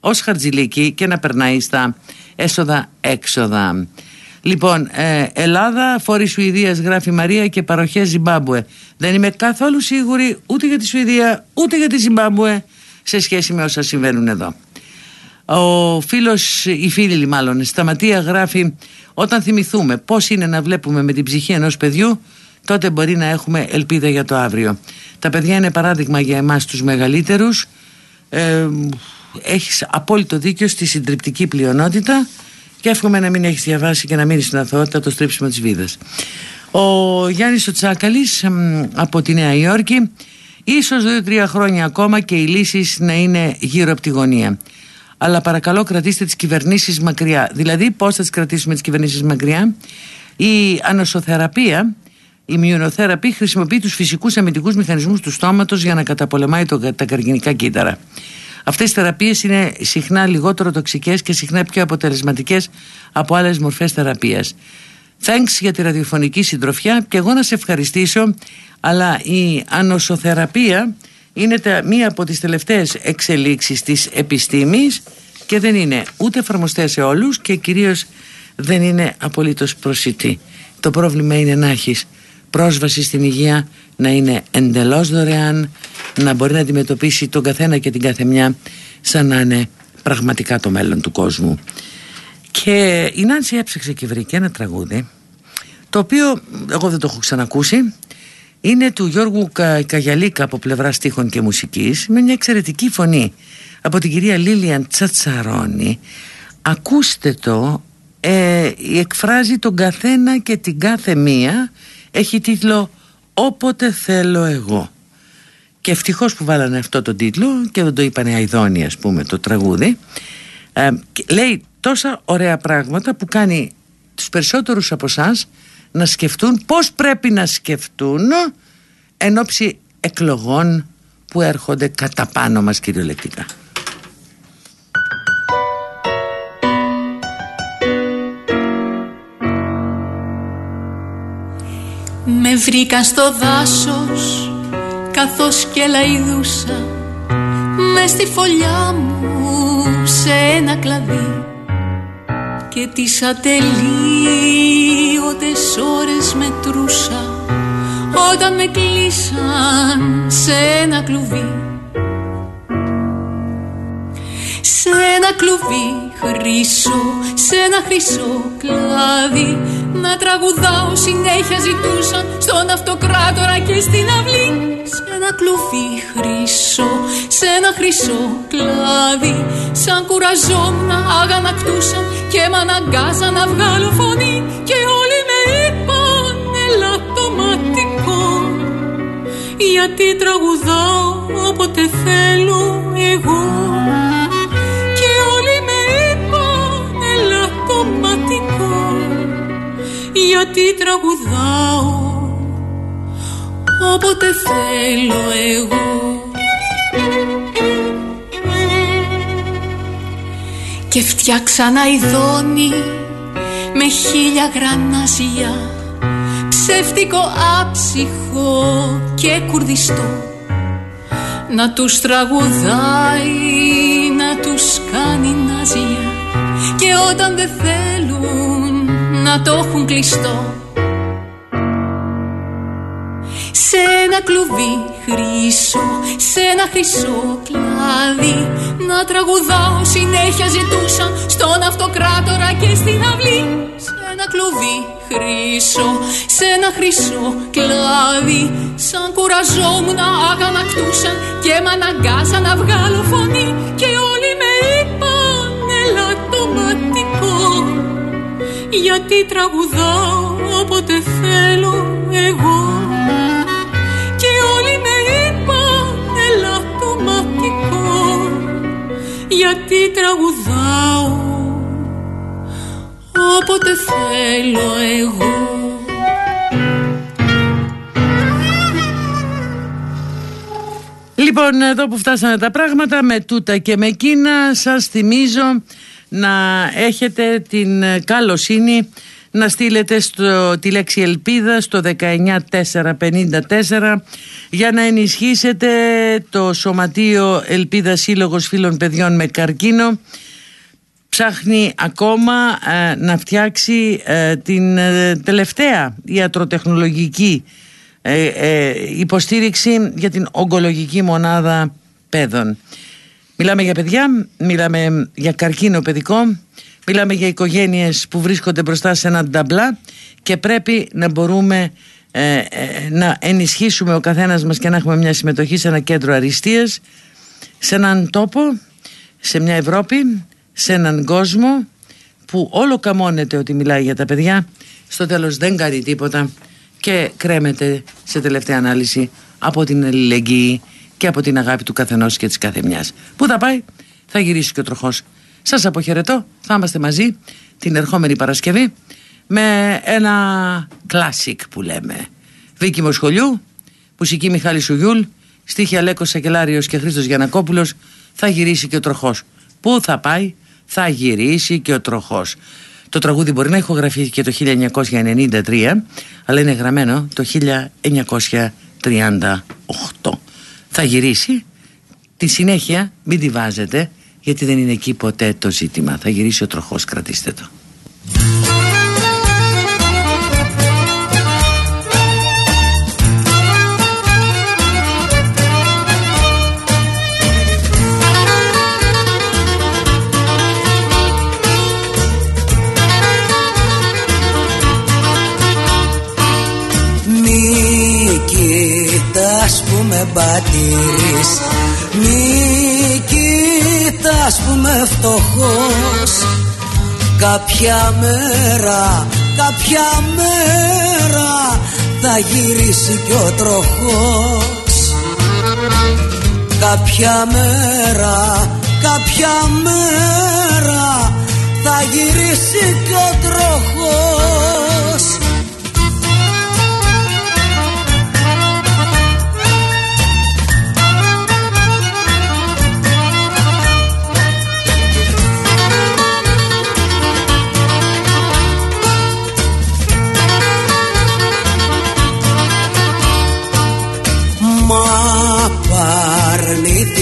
ως χαρτζηλίκι και να περνάει στα έσοδα-έξοδα. Λοιπόν, ε, Ελλάδα, φόρη Σουηδίας γράφει Μαρία και παροχές Ζιμπάμπουε. Δεν είμαι καθόλου σίγουρη ούτε για τη Σουηδία ούτε για τη Ζιμπάμπουε σε σχέση με όσα συμβαίνουν εδώ. Ο φίλος, η φίλη μάλλον, σταματία γράφει όταν θυμηθούμε πώς είναι να βλέπουμε με την ψυχή ενός παιδιού τότε μπορεί να έχουμε ελπίδα για το αύριο. Τα παιδιά είναι παράδειγμα για εμάς τους μεγαλύτερους ε, έχεις απόλυτο δίκιο στη συντριπτική πλειονότητα και εύχομαι να μην έχεις διαβάσει και να μείνεις στην αθωότητα το στρίψιμο της βίδας. Ο Γιάννης ο Τσάκαλης από τη Νέα Υόρκη ίσως δύο-τρία χρόνια ακόμα και οι λύσεις να είναι γύρω από τη γωνία αλλά παρακαλώ κρατήστε τις κυβερνήσεις μακριά. Δηλαδή πώς θα τις κρατήσουμε τις κυβερνήσεις μακριά; Η ανοσοθεραπεία, η μειονοθεραπεία χρησιμοποιεί τους φυσικούς αμυντικούς μηχανισμούς του στόματος για να καταπολεμάει το, τα καρκινικά κύτταρα. Αυτές οι θεραπείες είναι συχνά λιγότερο τοξικές και συχνά πιο αποτελεσματικές από άλλες μορφές θεραπείας. Thanks για τη ραδιοφωνική συντροφιά και εγώ να σε ευχαριστήσω αλλά η ανοσοθεραπεία είναι τα, μία από τις τελευταίες εξελίξεις της επιστήμης και δεν είναι ούτε εφαρμοστέ σε όλους και κυρίως δεν είναι απολύτως προσιτή. Το πρόβλημα είναι να έχεις πρόσβαση στην υγεία να είναι εντελώς δωρεάν, να μπορεί να αντιμετωπίσει τον καθένα και την καθεμιά σαν να είναι πραγματικά το μέλλον του κόσμου. Και η Νάνση έψαξε και βρήκε ένα τραγούδι το οποίο εγώ δεν το έχω ξανακούσει είναι του Γιώργου Κα, Καγιαλίκα από πλευρά στίχων και μουσικής με μια εξαιρετική φωνή. Από την κυρία Λίλιαν Τσατσαρόνη ακούστε το ε, εκφράζει τον καθένα και την κάθε μία. Έχει τίτλο «Όποτε θέλω εγώ» και ευτυχώς που βάλανε αυτό το τίτλο και δεν το είπανε Αϊδόνι ας πούμε το τραγούδι. Ε, λέει τόσα ωραία πράγματα που κάνει τους περισσότερους από εσάς να σκεφτούν πώς πρέπει να σκεφτούν εν ώψη εκλογών που έρχονται κατά πάνω μας κυριολεκτικά. Με βρήκαν στο δάσος καθώς και λαϊδούσα μες στη φωλιά μου σε ένα κλαδί και τις ατελείωτες ώρες μετρούσα όταν με κλείσαν σε ένα κλουβί. Σε ένα κλουβί χρυσό, σε ένα χρυσό κλάδι να τραγουδάω συνέχεια ζητούσαν στον αυτοκράτορα και στην αυλή. Σε ένα κλουβί χρυσό, σε ένα χρυσό κλάδι σαν κουραζόμουν αγανακτούσαν και μ' αναγκάζαν να βγάλω φωνή. Και γιατί τραγουδάω όποτε θέλω εγώ. Και όλοι με είπαν ελαττωματικό γιατί τραγουδάω όποτε θέλω εγώ. Και φτιάξανα ειδόνι με χίλια γρανάζια ψεύτικο άψυχο και κουρδιστό. Να τους τραγουδάει, να τους κάνει ναζιά. Και όταν δεν θέλουν να το έχουν κλειστό. Σε ένα κλουβί χρυσό, σε ένα χρυσό κλάδι. Να τραγουδάω συνέχεια ζητούσαν στον αυτοκράτορα και στην αυλή. Σε ένα κλουβί χρυσό, σε ένα χρυσό κλάδι. Σαν κουραζόμουν να αγανακτούσαν και μ' αναγκάσαν να βγάλω φωνή. Και όλοι με είπαν ελαττωματικό Γιατί τραγουδάω όποτε θέλω εγώ γιατί τραγουδάω όποτε θέλω εγώ. Λοιπόν, εδώ που φτάσανε τα πράγματα με τούτα και με εκείνα σας θυμίζω να έχετε την καλοσύνη να στείλετε στο, τη λέξη ελπίδα στο 19454 για να ενισχύσετε το Σωματείο Ελπίδας Σύλλογος Φίλων Παιδιών με Καρκίνο ψάχνει ακόμα ε, να φτιάξει ε, την ε, τελευταία ιατροτεχνολογική υποστήριξη για την ογκολογική μονάδα παιδών. Μιλάμε για παιδιά, μιλάμε για καρκίνο παιδικό Μιλάμε για οικογένειες που βρίσκονται μπροστά σε έναν ταμπλά και πρέπει να μπορούμε ε, ε, να ενισχύσουμε ο καθένας μας και να έχουμε μια συμμετοχή σε ένα κέντρο αριστείας σε έναν τόπο, σε μια Ευρώπη, σε έναν κόσμο που όλο καμώνεται ότι μιλάει για τα παιδιά στο τέλος δεν κάνει τίποτα και κρέμεται σε τελευταία ανάλυση από την αλληλεγγύη και από την αγάπη του καθενός και της καθεμιάς. Πού θα πάει, θα γυρίσει και ο τροχός. Σας αποχαιρετώ, θα είμαστε μαζί την ερχόμενη Παρασκευή με ένα κλάσικ που λέμε. Βίκη Μοσχολιού, μουσική Μιχάλη Σουγιούλ, στίχη Αλέκος Σακελάριος και Χρήστος Γιανακόπουλος, θα γυρίσει και ο τροχός. Πού θα πάει, θα γυρίσει και ο τροχός. Το τραγούδι μπορεί να ηχογραφήθηκε το 1993, αλλά είναι γραμμένο το 1938. Θα γυρίσει, τη συνέχεια μην τη βάζετε, γιατί δεν είναι εκεί ποτέ το ζήτημα. Θα γυρίσει ο τροχός, κρατήστε το. Με πατήρεις Μη κοιτάς που με φτωχός. Κάποια μέρα, κάποια μέρα θα γυρίσει κι ο τροχός. Κάποια μέρα, κάποια μέρα θα γυρίσει κι ο τροχός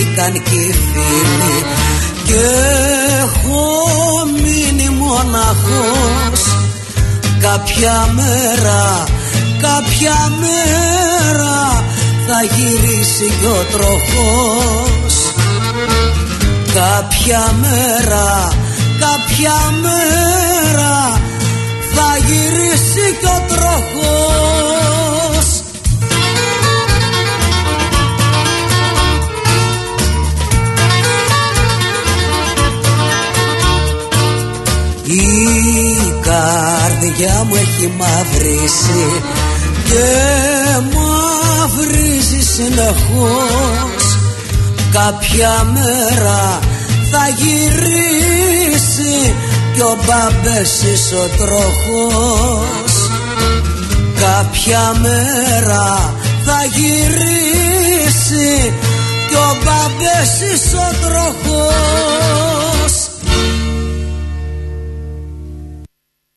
ήταν και οι φίλοι και έχω μείνει μοναχός. Κάποια μέρα, κάποια μέρα θα γυρίσει κι ο τροχός. Κάποια μέρα, κάποια μέρα θα γυρίσει κι ο τροχός Η καρδιά μου έχει μαυρίσει και μαυρίζει συνεχώς. Κάποια μέρα θα γυρίσει κι ο μπαμπέσης ο τροχός. Κάποια μέρα θα γυρίσει κι ο μπαμπέσης ο τροχός